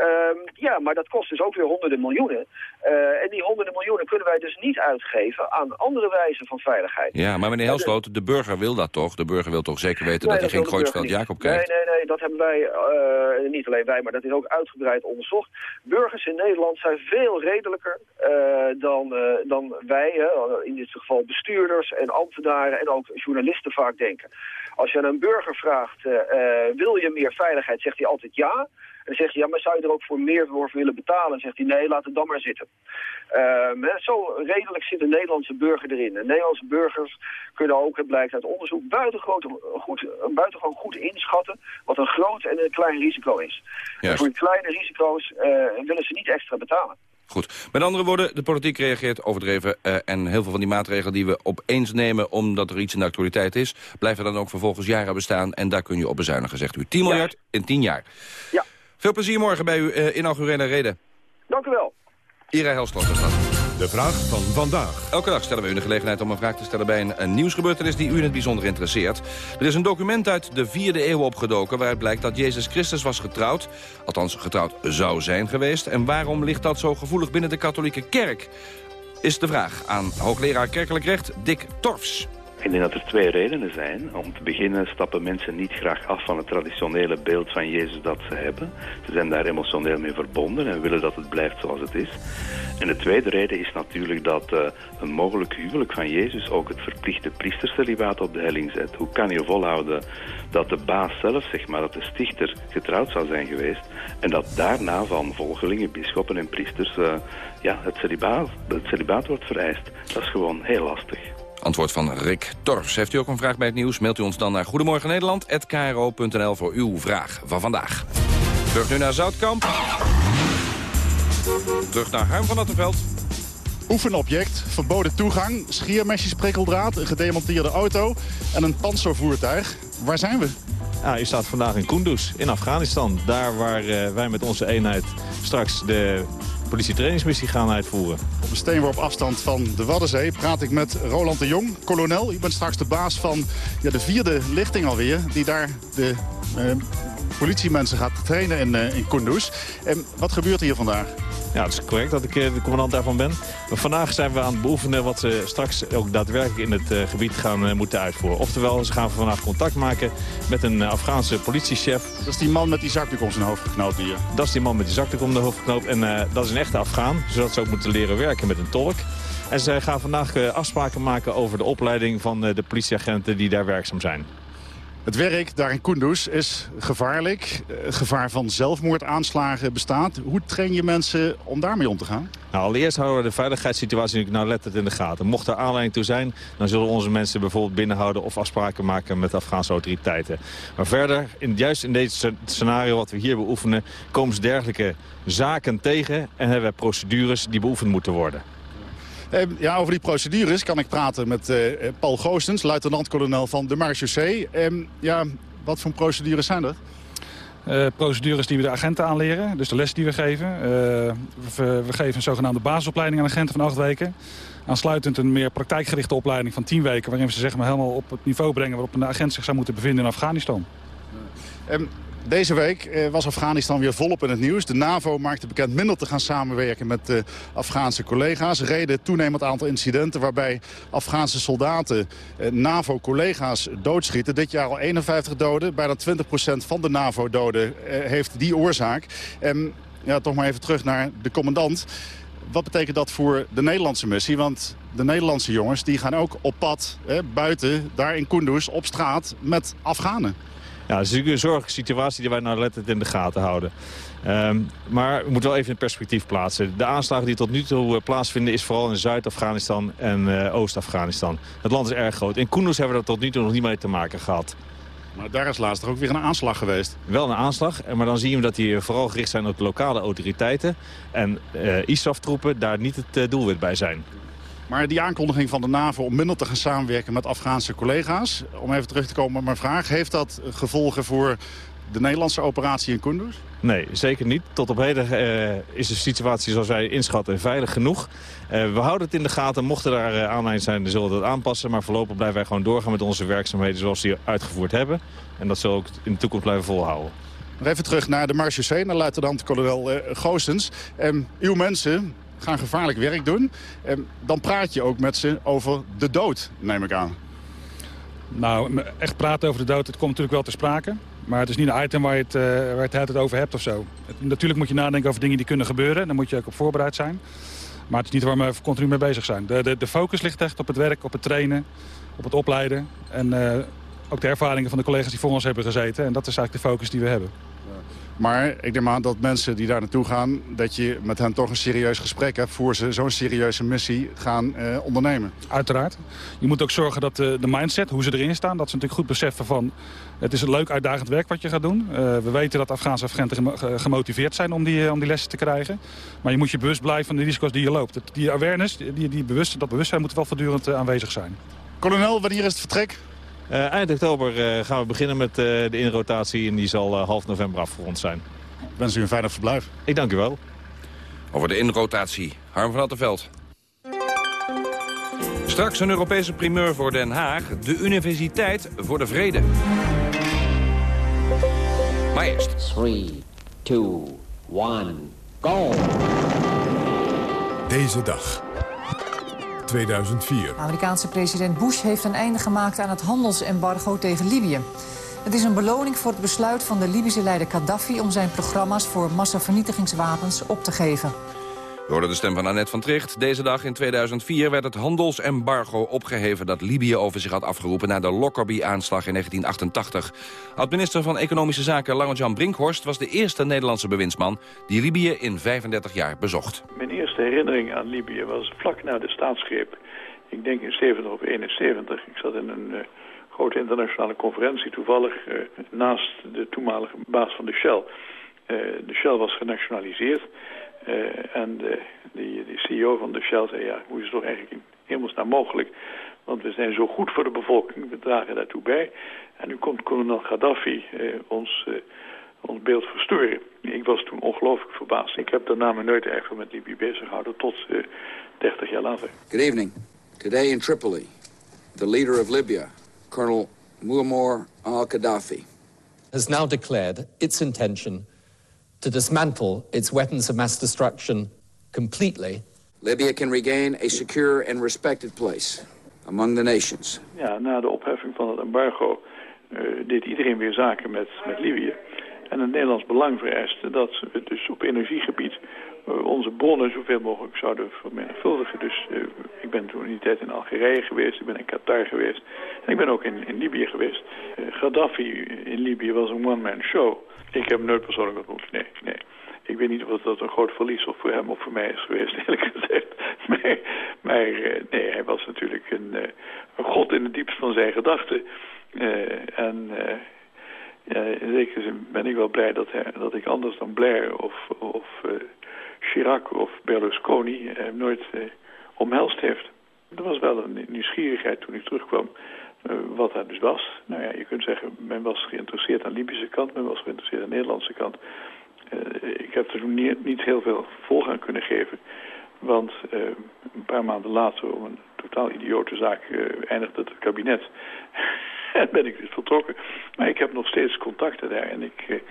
Um, ja, maar dat kost dus ook weer honderden miljoenen. Uh, en die honderden miljoenen kunnen wij dus niet uitgeven aan andere wijzen van veiligheid. Ja, maar meneer Helsloot, de burger wil dat toch? De burger wil toch zeker weten nee, dat hij geen Gooitsveld-Jacob krijgt? Nee, nee, nee, dat hebben wij, uh, niet alleen wij, maar dat is ook uitgebreid onderzocht. Burgers in Nederland zijn veel redelijker uh, dan, dan wij, in dit geval bestuurders en ambtenaren en ook journalisten vaak denken. Als je aan een burger vraagt, wil je meer veiligheid, zegt hij altijd ja. En zeg je, ja, maar zou je er ook voor meer voor willen betalen? En zegt hij, nee, laat het dan maar zitten. Um, zo redelijk zit de Nederlandse burger erin. En Nederlandse burgers kunnen ook, het blijkt uit onderzoek, buitengewoon goed, buitengewoon goed inschatten wat een groot en een klein risico is. En voor die kleine risico's uh, willen ze niet extra betalen. Goed. Met andere woorden, de politiek reageert overdreven... Uh, en heel veel van die maatregelen die we opeens nemen... omdat er iets in de actualiteit is... blijven dan ook vervolgens jaren bestaan... en daar kun je op bezuinigen, zegt u. 10 miljard in 10 jaar. Ja. Veel plezier morgen bij uw uh, inaugurele reden. Dank u wel. Ira Helstrot is dat. De vraag van vandaag. Elke dag stellen we u de gelegenheid om een vraag te stellen bij een, een nieuwsgebeurtenis die u in het bijzonder interesseert. Er is een document uit de vierde eeuw opgedoken waaruit blijkt dat Jezus Christus was getrouwd. Althans getrouwd zou zijn geweest. En waarom ligt dat zo gevoelig binnen de katholieke kerk? Is de vraag aan hoogleraar kerkelijk recht Dick Torfs. Ik denk dat er twee redenen zijn. Om te beginnen stappen mensen niet graag af van het traditionele beeld van Jezus dat ze hebben. Ze zijn daar emotioneel mee verbonden en willen dat het blijft zoals het is. En de tweede reden is natuurlijk dat uh, een mogelijk huwelijk van Jezus ook het verplichte priestercelibaat op de helling zet. Hoe kan je volhouden dat de baas zelf, zeg maar, dat de stichter getrouwd zou zijn geweest en dat daarna van volgelingen, bisschoppen en priesters uh, ja, het, celibaat, het celibaat wordt vereist. Dat is gewoon heel lastig. Antwoord van Rick Torfs. Heeft u ook een vraag bij het nieuws? Mailt u ons dan naar Goedemorgen Nederland@kro.nl voor uw vraag van vandaag. Terug nu naar Zoutkamp. Terug naar Harm van Attenveld. Oefenobject, verboden toegang, schiermesjes, prikkeldraad, een gedemonteerde auto en een panzervoertuig. Waar zijn we? Ja, u staat vandaag in Kunduz, in Afghanistan. Daar waar uh, wij met onze eenheid straks de politietrainingsmissie gaan uitvoeren. Op een steenworp afstand van de Waddenzee praat ik met Roland de Jong. Kolonel, u bent straks de baas van ja, de vierde lichting alweer... die daar de uh, politiemensen gaat trainen in, uh, in Kunduz. En wat gebeurt hier vandaag? Ja, het is correct dat ik de commandant daarvan ben. Maar vandaag zijn we aan het beoefenen wat ze straks ook daadwerkelijk in het uh, gebied gaan uh, moeten uitvoeren. Oftewel, ze gaan vandaag contact maken met een Afghaanse politiechef. Dat is die man met die zakdoek om zijn hoofd geknoopt hier? Dat is die man met die zakdoek om de hoofd geknoopt. En dat is een echte Afghaan, zodat ze ook moeten leren werken met een tolk. En zij gaan vandaag afspraken maken over de opleiding van de politieagenten die daar werkzaam zijn. Het werk daar in Kunduz is gevaarlijk. Het gevaar van zelfmoordaanslagen bestaat. Hoe train je mensen om daarmee om te gaan? Nou, allereerst houden we de veiligheidssituatie natuurlijk nauwlettend in de gaten. Mocht er aanleiding toe zijn, dan zullen onze mensen bijvoorbeeld binnenhouden... of afspraken maken met de Afghaanse autoriteiten. Maar verder, in, juist in deze scenario wat we hier beoefenen... komen ze dergelijke zaken tegen en hebben we procedures die beoefend moeten worden. Ja, over die procedures kan ik praten met uh, Paul Goostens, luitenant-kolonel van de Marechaussee. Um, ja, wat voor procedures zijn dat? Uh, procedures die we de agenten aanleren, dus de les die we geven. Uh, we, we, geven een zogenaamde basisopleiding aan agenten van acht weken. Aansluitend een meer praktijkgerichte opleiding van tien weken... waarin we ze zeg maar, helemaal op het niveau brengen waarop een agent zich zou moeten bevinden in Afghanistan. Um, deze week eh, was Afghanistan weer volop in het nieuws. De NAVO maakte bekend minder te gaan samenwerken met de Afghaanse collega's. Reden toenemend aantal incidenten waarbij Afghaanse soldaten eh, NAVO-collega's doodschieten. Dit jaar al 51 doden. Bijna 20% van de NAVO-doden eh, heeft die oorzaak. En ja, toch maar even terug naar de commandant. Wat betekent dat voor de Nederlandse missie? Want de Nederlandse jongens die gaan ook op pad, hè, buiten, daar in Kunduz, op straat, met Afghanen. Ja, dat is natuurlijk een zorgelijke situatie die wij nou letterlijk in de gaten houden. Um, maar we moeten wel even in perspectief plaatsen. De aanslagen die tot nu toe uh, plaatsvinden is vooral in Zuid-Afghanistan en uh, Oost-Afghanistan. Het land is erg groot. In Kunduz hebben we er tot nu toe nog niet mee te maken gehad. Maar daar is laatst ook weer een aanslag geweest. Wel een aanslag, maar dan zien we dat die vooral gericht zijn op de lokale autoriteiten. En uh, ISAF-troepen daar niet het doelwit bij zijn. Maar die aankondiging van de NAVO om minder te gaan samenwerken met Afghaanse collega's... om even terug te komen op mijn vraag... heeft dat gevolgen voor de Nederlandse operatie in Kunduz? Nee, zeker niet. Tot op heden uh, is de situatie zoals wij inschatten veilig genoeg. Uh, we houden het in de gaten. Mochten daar uh, aanleiding zijn, dan zullen we dat aanpassen. Maar voorlopig blijven wij gewoon doorgaan met onze werkzaamheden zoals die uitgevoerd hebben. En dat zullen we ook in de toekomst blijven volhouden. Nog even terug naar de marechaussee, naar luitenant-kolonel Goosens. En uw mensen, gaan gevaarlijk werk doen. En dan praat je ook met ze over de dood, neem ik aan. Nou, echt praten over de dood, het komt natuurlijk wel te sprake. Maar het is niet een item waar je het, uh, waar je het over hebt of zo. Natuurlijk moet je nadenken over dingen die kunnen gebeuren. Daar moet je ook op voorbereid zijn. Maar het is niet waar we continu mee bezig zijn. De, de, de focus ligt echt op het werk, op het trainen, op het opleiden. En uh, ook de ervaringen van de collega's die voor ons hebben gezeten. En dat is eigenlijk de focus die we hebben. Maar ik denk aan dat mensen die daar naartoe gaan... dat je met hen toch een serieus gesprek hebt... voor ze zo'n serieuze missie gaan eh, ondernemen. Uiteraard. Je moet ook zorgen dat de, de, mindset, hoe ze erin staan... dat ze natuurlijk goed beseffen van... het is een leuk uitdagend werk wat je gaat doen. Uh, we weten dat Afghaanse agenten gemotiveerd zijn om die, om die lessen te krijgen. Maar je moet je bewust blijven van de risico's die je loopt. Die awareness, die, die bewust, dat bewustzijn moet wel voortdurend aanwezig zijn. Kolonel, wanneer is het vertrek? Uh, eind oktober uh, gaan we beginnen met uh, de inrotatie en die zal half november afgerond zijn. Ik wens u een fijne verblijf. Ik dank u wel. Over de inrotatie, Harm van Attenveld. Straks een Europese primeur voor Den Haag. De Universiteit voor de Vrede. Maar eerst. 3, 2, 1, go! Deze dag. 2004. Amerikaanse president Bush heeft een einde gemaakt aan het handelsembargo tegen Libië. Het is een beloning voor het besluit van de Libische leider Gaddafi... om zijn programma's voor massavernietigingswapens op te geven. Hoorden de stem van Annette van Tricht. Deze dag in 2004 werd het handelsembargo opgeheven... dat Libië over zich had afgeroepen na de Lockerbie-aanslag in 1988. Oud-minister van Economische Zaken Laurent-Jan Brinkhorst... was de eerste Nederlandse bewindsman die Libië in 35 jaar bezocht. Mijn eerste herinnering aan Libië was vlak na de staatsgreep. Ik denk in 70 of 71. Ik zat in een... Uh, grote internationale conferentie, toevallig uh, naast de toenmalige baas van de Shell. Uh, de Shell was genationaliseerd uh, en de, die, die, CEO van de Shell zei, ja, hoe is het toch eigenlijk in hemelsnaam mogelijk? Want we zijn zo goed voor de bevolking, we dragen daartoe bij. En nu komt kolonel Gaddafi uh, ons, uh, ons beeld verstoren. Ik was toen ongelooflijk verbaasd. Ik heb daarna me nooit echt met Libië bezig gehouden tot 30 jaar later. Good evening. Today in Tripoli, the leader of Libya, Colonel Muammar al-Gaddafi, has now declared its intention to dismantle its weapons of mass destruction completely. Libya can regain a secure and respected place among the nations. Ja, na de opheffing van het embargo uh, deed iedereen weer zaken met, met Libië. En het Nederlands belang vereiste dat we dus op energiegebied onze bronnen zoveel mogelijk zouden vermenigvuldigen. Dus uh, ik ben toen in die tijd in Algerije geweest, ik ben in Qatar geweest en ik ben ook in, in Libië geweest. Gaddafi in Libië was een one-man show. Ik heb hem nooit persoonlijk ontmoet, nee, nee. Ik weet niet of dat een groot verlies of voor hem of voor mij is geweest, eerlijk gezegd. Maar, nee, hij was natuurlijk een, een god in het diepst van zijn gedachten. En ja, in zekere zin ben ik wel blij dat, hij, dat ik anders dan Blair of, of Chirac of Berlusconi hem nooit omhelst heeft. Er was wel een nieuwsgierigheid toen ik terugkwam uh, wat dat dus was. Nou ja, je kunt zeggen, men was geïnteresseerd aan de Libische kant, men was geïnteresseerd aan de Nederlandse kant. Ik heb er toen niet, niet, heel veel volg aan kunnen geven. Want een paar maanden later, om een totaal idiote zaak, eindigde het kabinet. en ben ik dus vertrokken. Maar ik heb nog steeds contacten daar en ik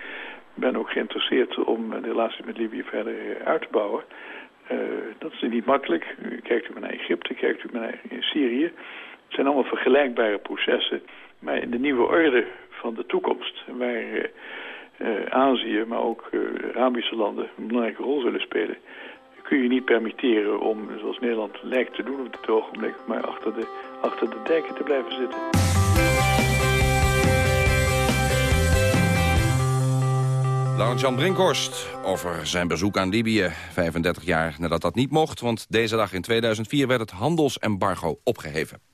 ben ook geïnteresseerd om de relatie met Libië verder uit te bouwen. dat is niet makkelijk. Kijkt u maar naar Egypte, kijkt u maar naar Syrië. Het zijn allemaal vergelijkbare processen. Maar in de nieuwe orde van de toekomst, waar Azië, maar ook Arabische landen een belangrijke rol zullen spelen, kun je niet permitteren om, zoals Nederland lijkt te doen op dit ogenblik, maar achter de, achter de dijken te blijven zitten. Laurent-Jan Brinkhorst over zijn bezoek aan Libië. 35 jaar nadat dat niet mocht, want deze dag in 2004 werd het handelsembargo opgeheven.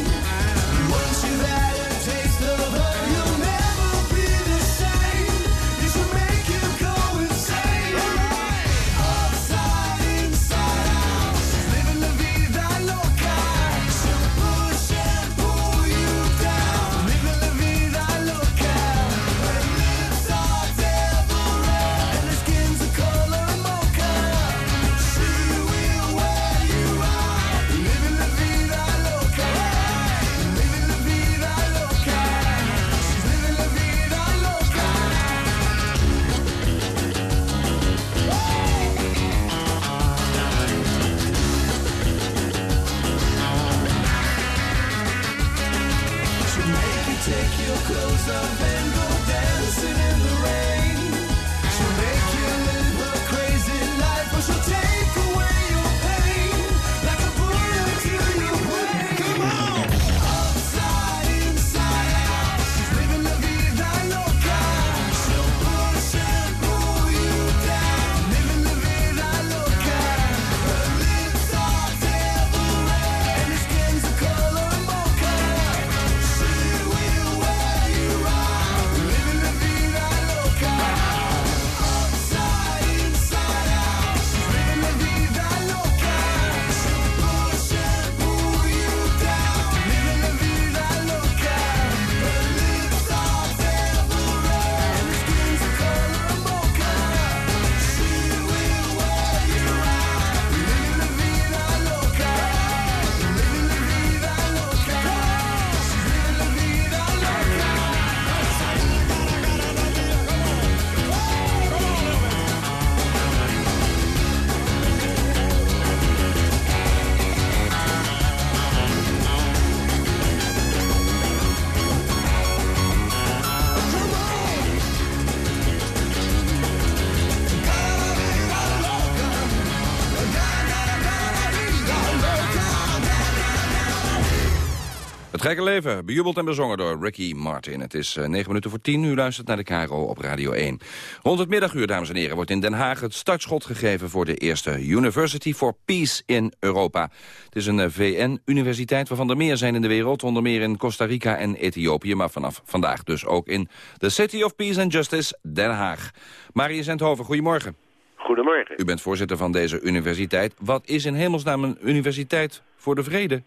Gekke leven, bejubeld en bezongen door Ricky Martin. Het is eh, 9 minuten voor 10, u luistert naar de KRO op Radio 1. Rond het middaguur, dames en heren, wordt in Den Haag het startschot gegeven... voor de eerste University for Peace in Europa. Het is een eh, VN-universiteit waarvan er meer zijn in de wereld... onder meer in Costa Rica en Ethiopië... maar vanaf vandaag dus ook in the City of Peace and Justice, Den Haag. Marius Zendhoven, goedemorgen. Goedemorgen. U bent voorzitter van deze universiteit. Wat is in hemelsnaam een universiteit voor de vrede?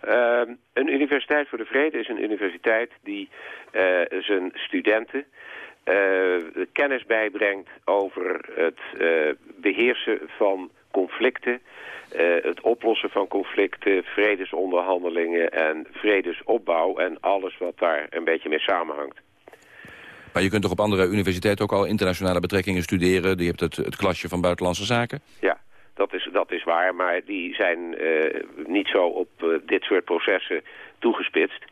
Ehm, een universiteit voor de vrede is een universiteit die eh, zijn studenten eh, kennis bijbrengt over het eh, beheersen van conflicten, het oplossen van conflicten, vredesonderhandelingen en vredesopbouw en alles wat daar een beetje mee samenhangt. Maar je kunt toch op andere universiteiten ook al internationale betrekkingen studeren? Je hebt het, het klasje van Buitenlandse Zaken. Ja, dat is, dat is waar, maar die zijn eh, niet zo op eh, dit soort processen toegespitst.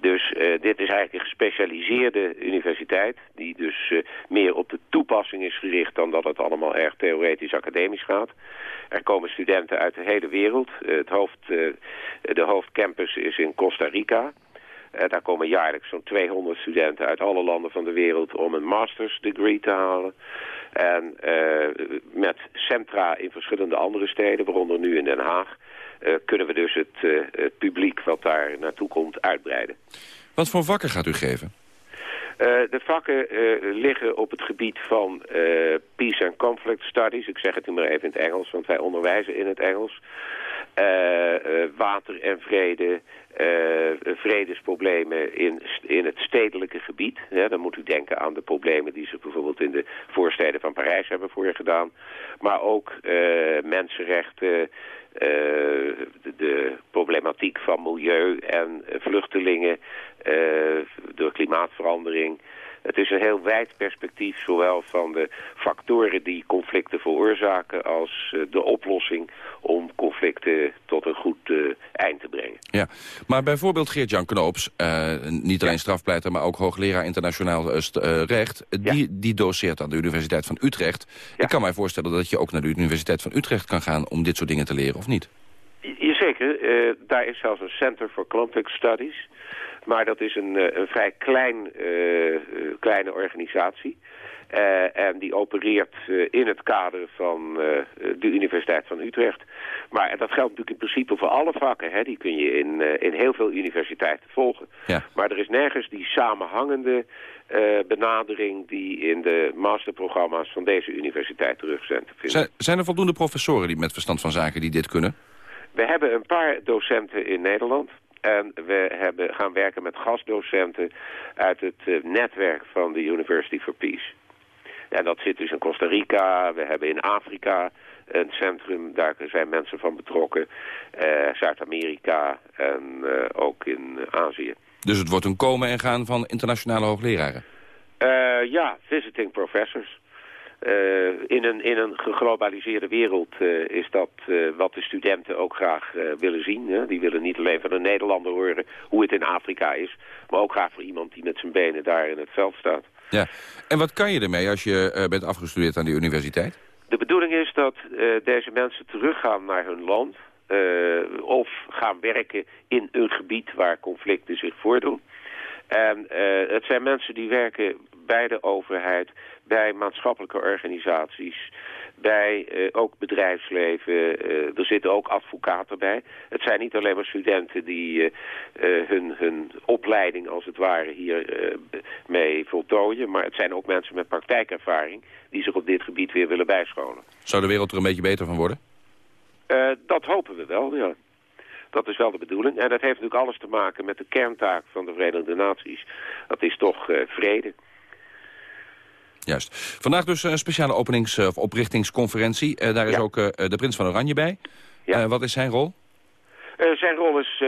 Dus eh, dit is eigenlijk een gespecialiseerde universiteit... die dus meer op de toepassing is gericht... dan dat het allemaal erg theoretisch academisch gaat. Er komen studenten uit de hele wereld. Het hoofd, de hoofdcampus is in Costa Rica... Eh, daar komen jaarlijks zo'n 200 studenten uit alle landen van de wereld om een master's degree te halen. En eh, met centra in verschillende andere steden, waaronder nu in Den Haag, eh, kunnen we dus het, het publiek wat daar naartoe komt uitbreiden. Wat voor vakken gaat u geven? De vakken liggen op het gebied van Peace and Conflict Studies. Ik zeg het nu maar even in het Engels, want wij onderwijzen in het Engels. Eh, eh, water en vrede, eh, vredesproblemen in, in het stedelijke gebied. Dan moet u denken aan de problemen die ze bijvoorbeeld in de voorsteden van Parijs hebben voorgedaan. Maar ook mensenrechten, de, problematiek van milieu en vluchtelingen eh, door klimaatverandering. Het is een heel wijd perspectief, zowel van de factoren die conflicten veroorzaken... als eh, de oplossing om conflicten tot een goed eh, eind te brengen. Ja, maar bijvoorbeeld Geert-Jan Knoops, eh, niet alleen strafpleiter... maar ook hoogleraar internationaal recht... die, die doseert aan de Universiteit van Utrecht. Ik kan mij voorstellen dat je ook naar de Universiteit van Utrecht kan gaan... om dit soort dingen te leren, of niet? Jazeker, daar is zelfs een Center for Conflict Studies. Maar dat is een, eh, een vrij klein, eh, eh, kleine organisatie. En die opereert in het kader van de Universiteit van Utrecht. Maar dat geldt natuurlijk in principe voor alle vakken. Hè. Die kun je in, in heel veel universiteiten volgen. Ja. Maar er is nergens die samenhangende benadering... die in de masterprogramma's van deze universiteit terug zijn te vinden. Zijn, zijn er voldoende professoren die met verstand van zaken die dit kunnen? We hebben een paar docenten in Nederland. En we hebben gaan werken met gastdocenten uit het eh, netwerk van de University for Peace. En dat zit dus in Costa Rica. We hebben in Afrika een centrum. Daar zijn mensen van betrokken. Eh, Zuid-Amerika en eh, ook in Azië. Dus het wordt een komen en gaan van internationale hoogleraren? Ja, visiting professors. In, een, in een geglobaliseerde wereld is dat wat de studenten ook graag willen zien. Hè? Die willen niet alleen van een Nederlander horen hoe het in Afrika is, maar ook graag voor iemand die met zijn benen daar in het veld staat. Ja, en wat kan je ermee als je bent afgestudeerd aan die universiteit? De bedoeling is dat deze mensen teruggaan naar hun land... of gaan werken in een gebied waar conflicten zich voordoen. En het zijn mensen die werken bij de overheid, bij maatschappelijke organisaties, bij uh, ook bedrijfsleven. Uh, er zitten ook advocaten bij. Het zijn niet alleen maar studenten die uh, hun, hun opleiding als het ware hier mee voltooien. Maar het zijn ook mensen met praktijkervaring die zich op dit gebied weer willen bijscholen. Zou de wereld er een beetje beter van worden? dat hopen we wel, ja. Dat is wel de bedoeling. En dat heeft natuurlijk alles te maken met de kerntaak van de Verenigde Naties. Dat is toch vrede. Juist. Vandaag dus een speciale openings- of oprichtingsconferentie. Uh, daar is ook uh, de prins van Oranje bij. Ja. Uh, wat is zijn rol? zijn rol is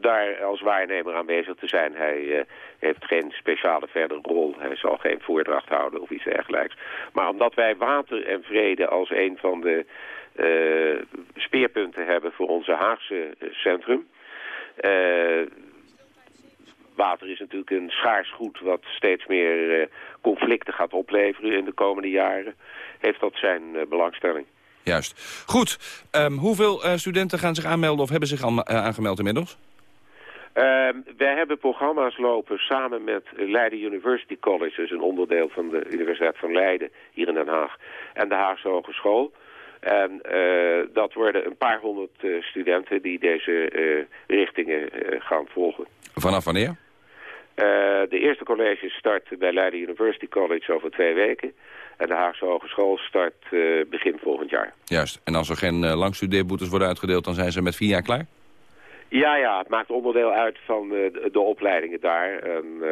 daar als waarnemer aanwezig te zijn. Hij heeft geen speciale verdere rol. Hij zal geen voordracht houden of iets dergelijks. Maar omdat wij water en vrede als een van de speerpunten hebben voor onze Haagse centrum water is natuurlijk een schaars goed wat steeds meer uh, conflicten gaat opleveren in de komende jaren. Heeft dat zijn uh, belangstelling. Juist. Goed. Um, hoeveel uh, studenten gaan zich aanmelden of hebben zich al aangemeld inmiddels? Uh, wij hebben programma's lopen samen met Leiden University College, dus een onderdeel van de Universiteit van Leiden hier in Den Haag, en de Haagse Hogeschool. En uh, dat worden een paar honderd uh, studenten die deze richtingen gaan volgen. Vanaf wanneer? De eerste college start bij Leiden University College over twee weken. En de Haagse Hogeschool start begin volgend jaar. Juist. En als er geen langstudeerboetes worden uitgedeeld, dan zijn ze met vier jaar klaar? Ja, ja. Het maakt onderdeel uit van de, de opleidingen daar. En,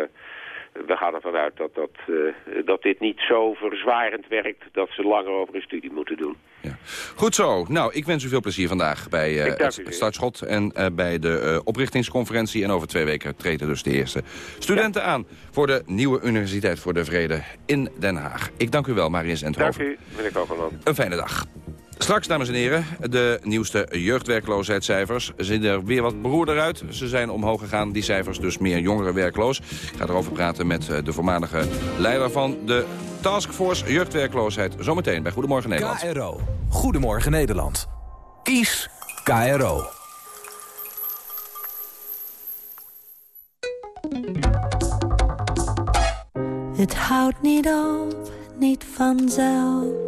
we gaan ervan uit dat, dat, uh, dat dit niet zo verzwarend werkt... dat ze langer over een studie moeten doen. Ja. Goed zo. Nou, ik wens u veel plezier vandaag bij uh, het startschot... en uh, bij de oprichtingsconferentie. En over twee weken treden dus de eerste studenten ja. aan... voor de Nieuwe Universiteit voor de Vrede in Den Haag. Ik dank u wel, Marius Enthoven. Dank u, meneer Kogelman. Een fijne dag. Straks, dames en heren, de nieuwste jeugdwerkloosheidscijfers. Zien er weer wat beroerder uit. Ze zijn omhoog gegaan, die cijfers, dus meer jongeren werkloos. Ik ga erover praten met de voormalige leider van de Taskforce Jeugdwerkloosheid. Zometeen bij Goedemorgen Nederland. KRO. Goedemorgen Nederland. Kies KRO. Het houdt niet op, niet vanzelf.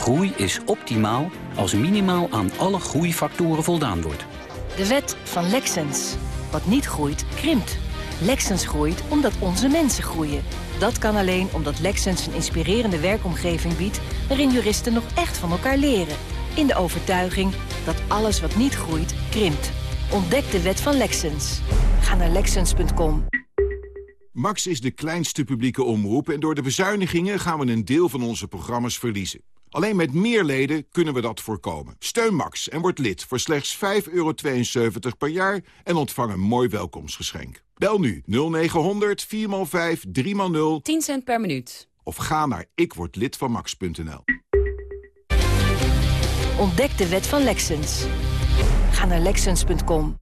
Groei is optimaal als minimaal aan alle groeifactoren voldaan wordt. De wet van Lexens. Wat niet groeit, krimpt. Lexens groeit omdat onze mensen groeien. Dat kan alleen omdat Lexens een inspirerende werkomgeving biedt... waarin juristen nog echt van elkaar leren. In de overtuiging dat alles wat niet groeit, krimpt. Ontdek de wet van Lexens. Ga naar Lexens.com. Max is de kleinste publieke omroep en door de bezuinigingen gaan we een deel van onze programma's verliezen. Alleen met meer leden kunnen we dat voorkomen. Steun Max en word lid voor slechts 5,72 per jaar en ontvang een mooi welkomstgeschenk. Bel nu 0900 4x5 3x0 10 cent per minuut. Of ga naar ikwordlidvanmax.nl. Ontdek de wet van Lexens. Ga naar Lexens.com.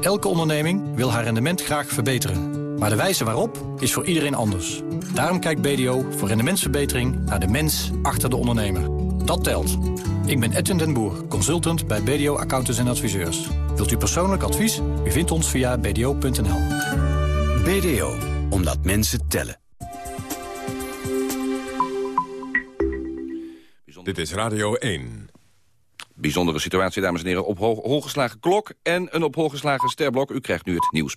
Elke onderneming wil haar rendement graag verbeteren. Maar de wijze waarop is voor iedereen anders. Daarom kijkt BDO voor rendementsverbetering naar de mens achter de ondernemer. dat telt. Ik ben Edwin den Boer, consultant bij BDO Accountants en Adviseurs. Wilt u persoonlijk advies? U vindt ons via bdo.nl. BDO, omdat mensen tellen. Dit is Radio 1. Bijzondere situatie, dames en heren. Op hoog, hooggeslagen klok en een op hooggeslagen sterblok. U krijgt nu het nieuws met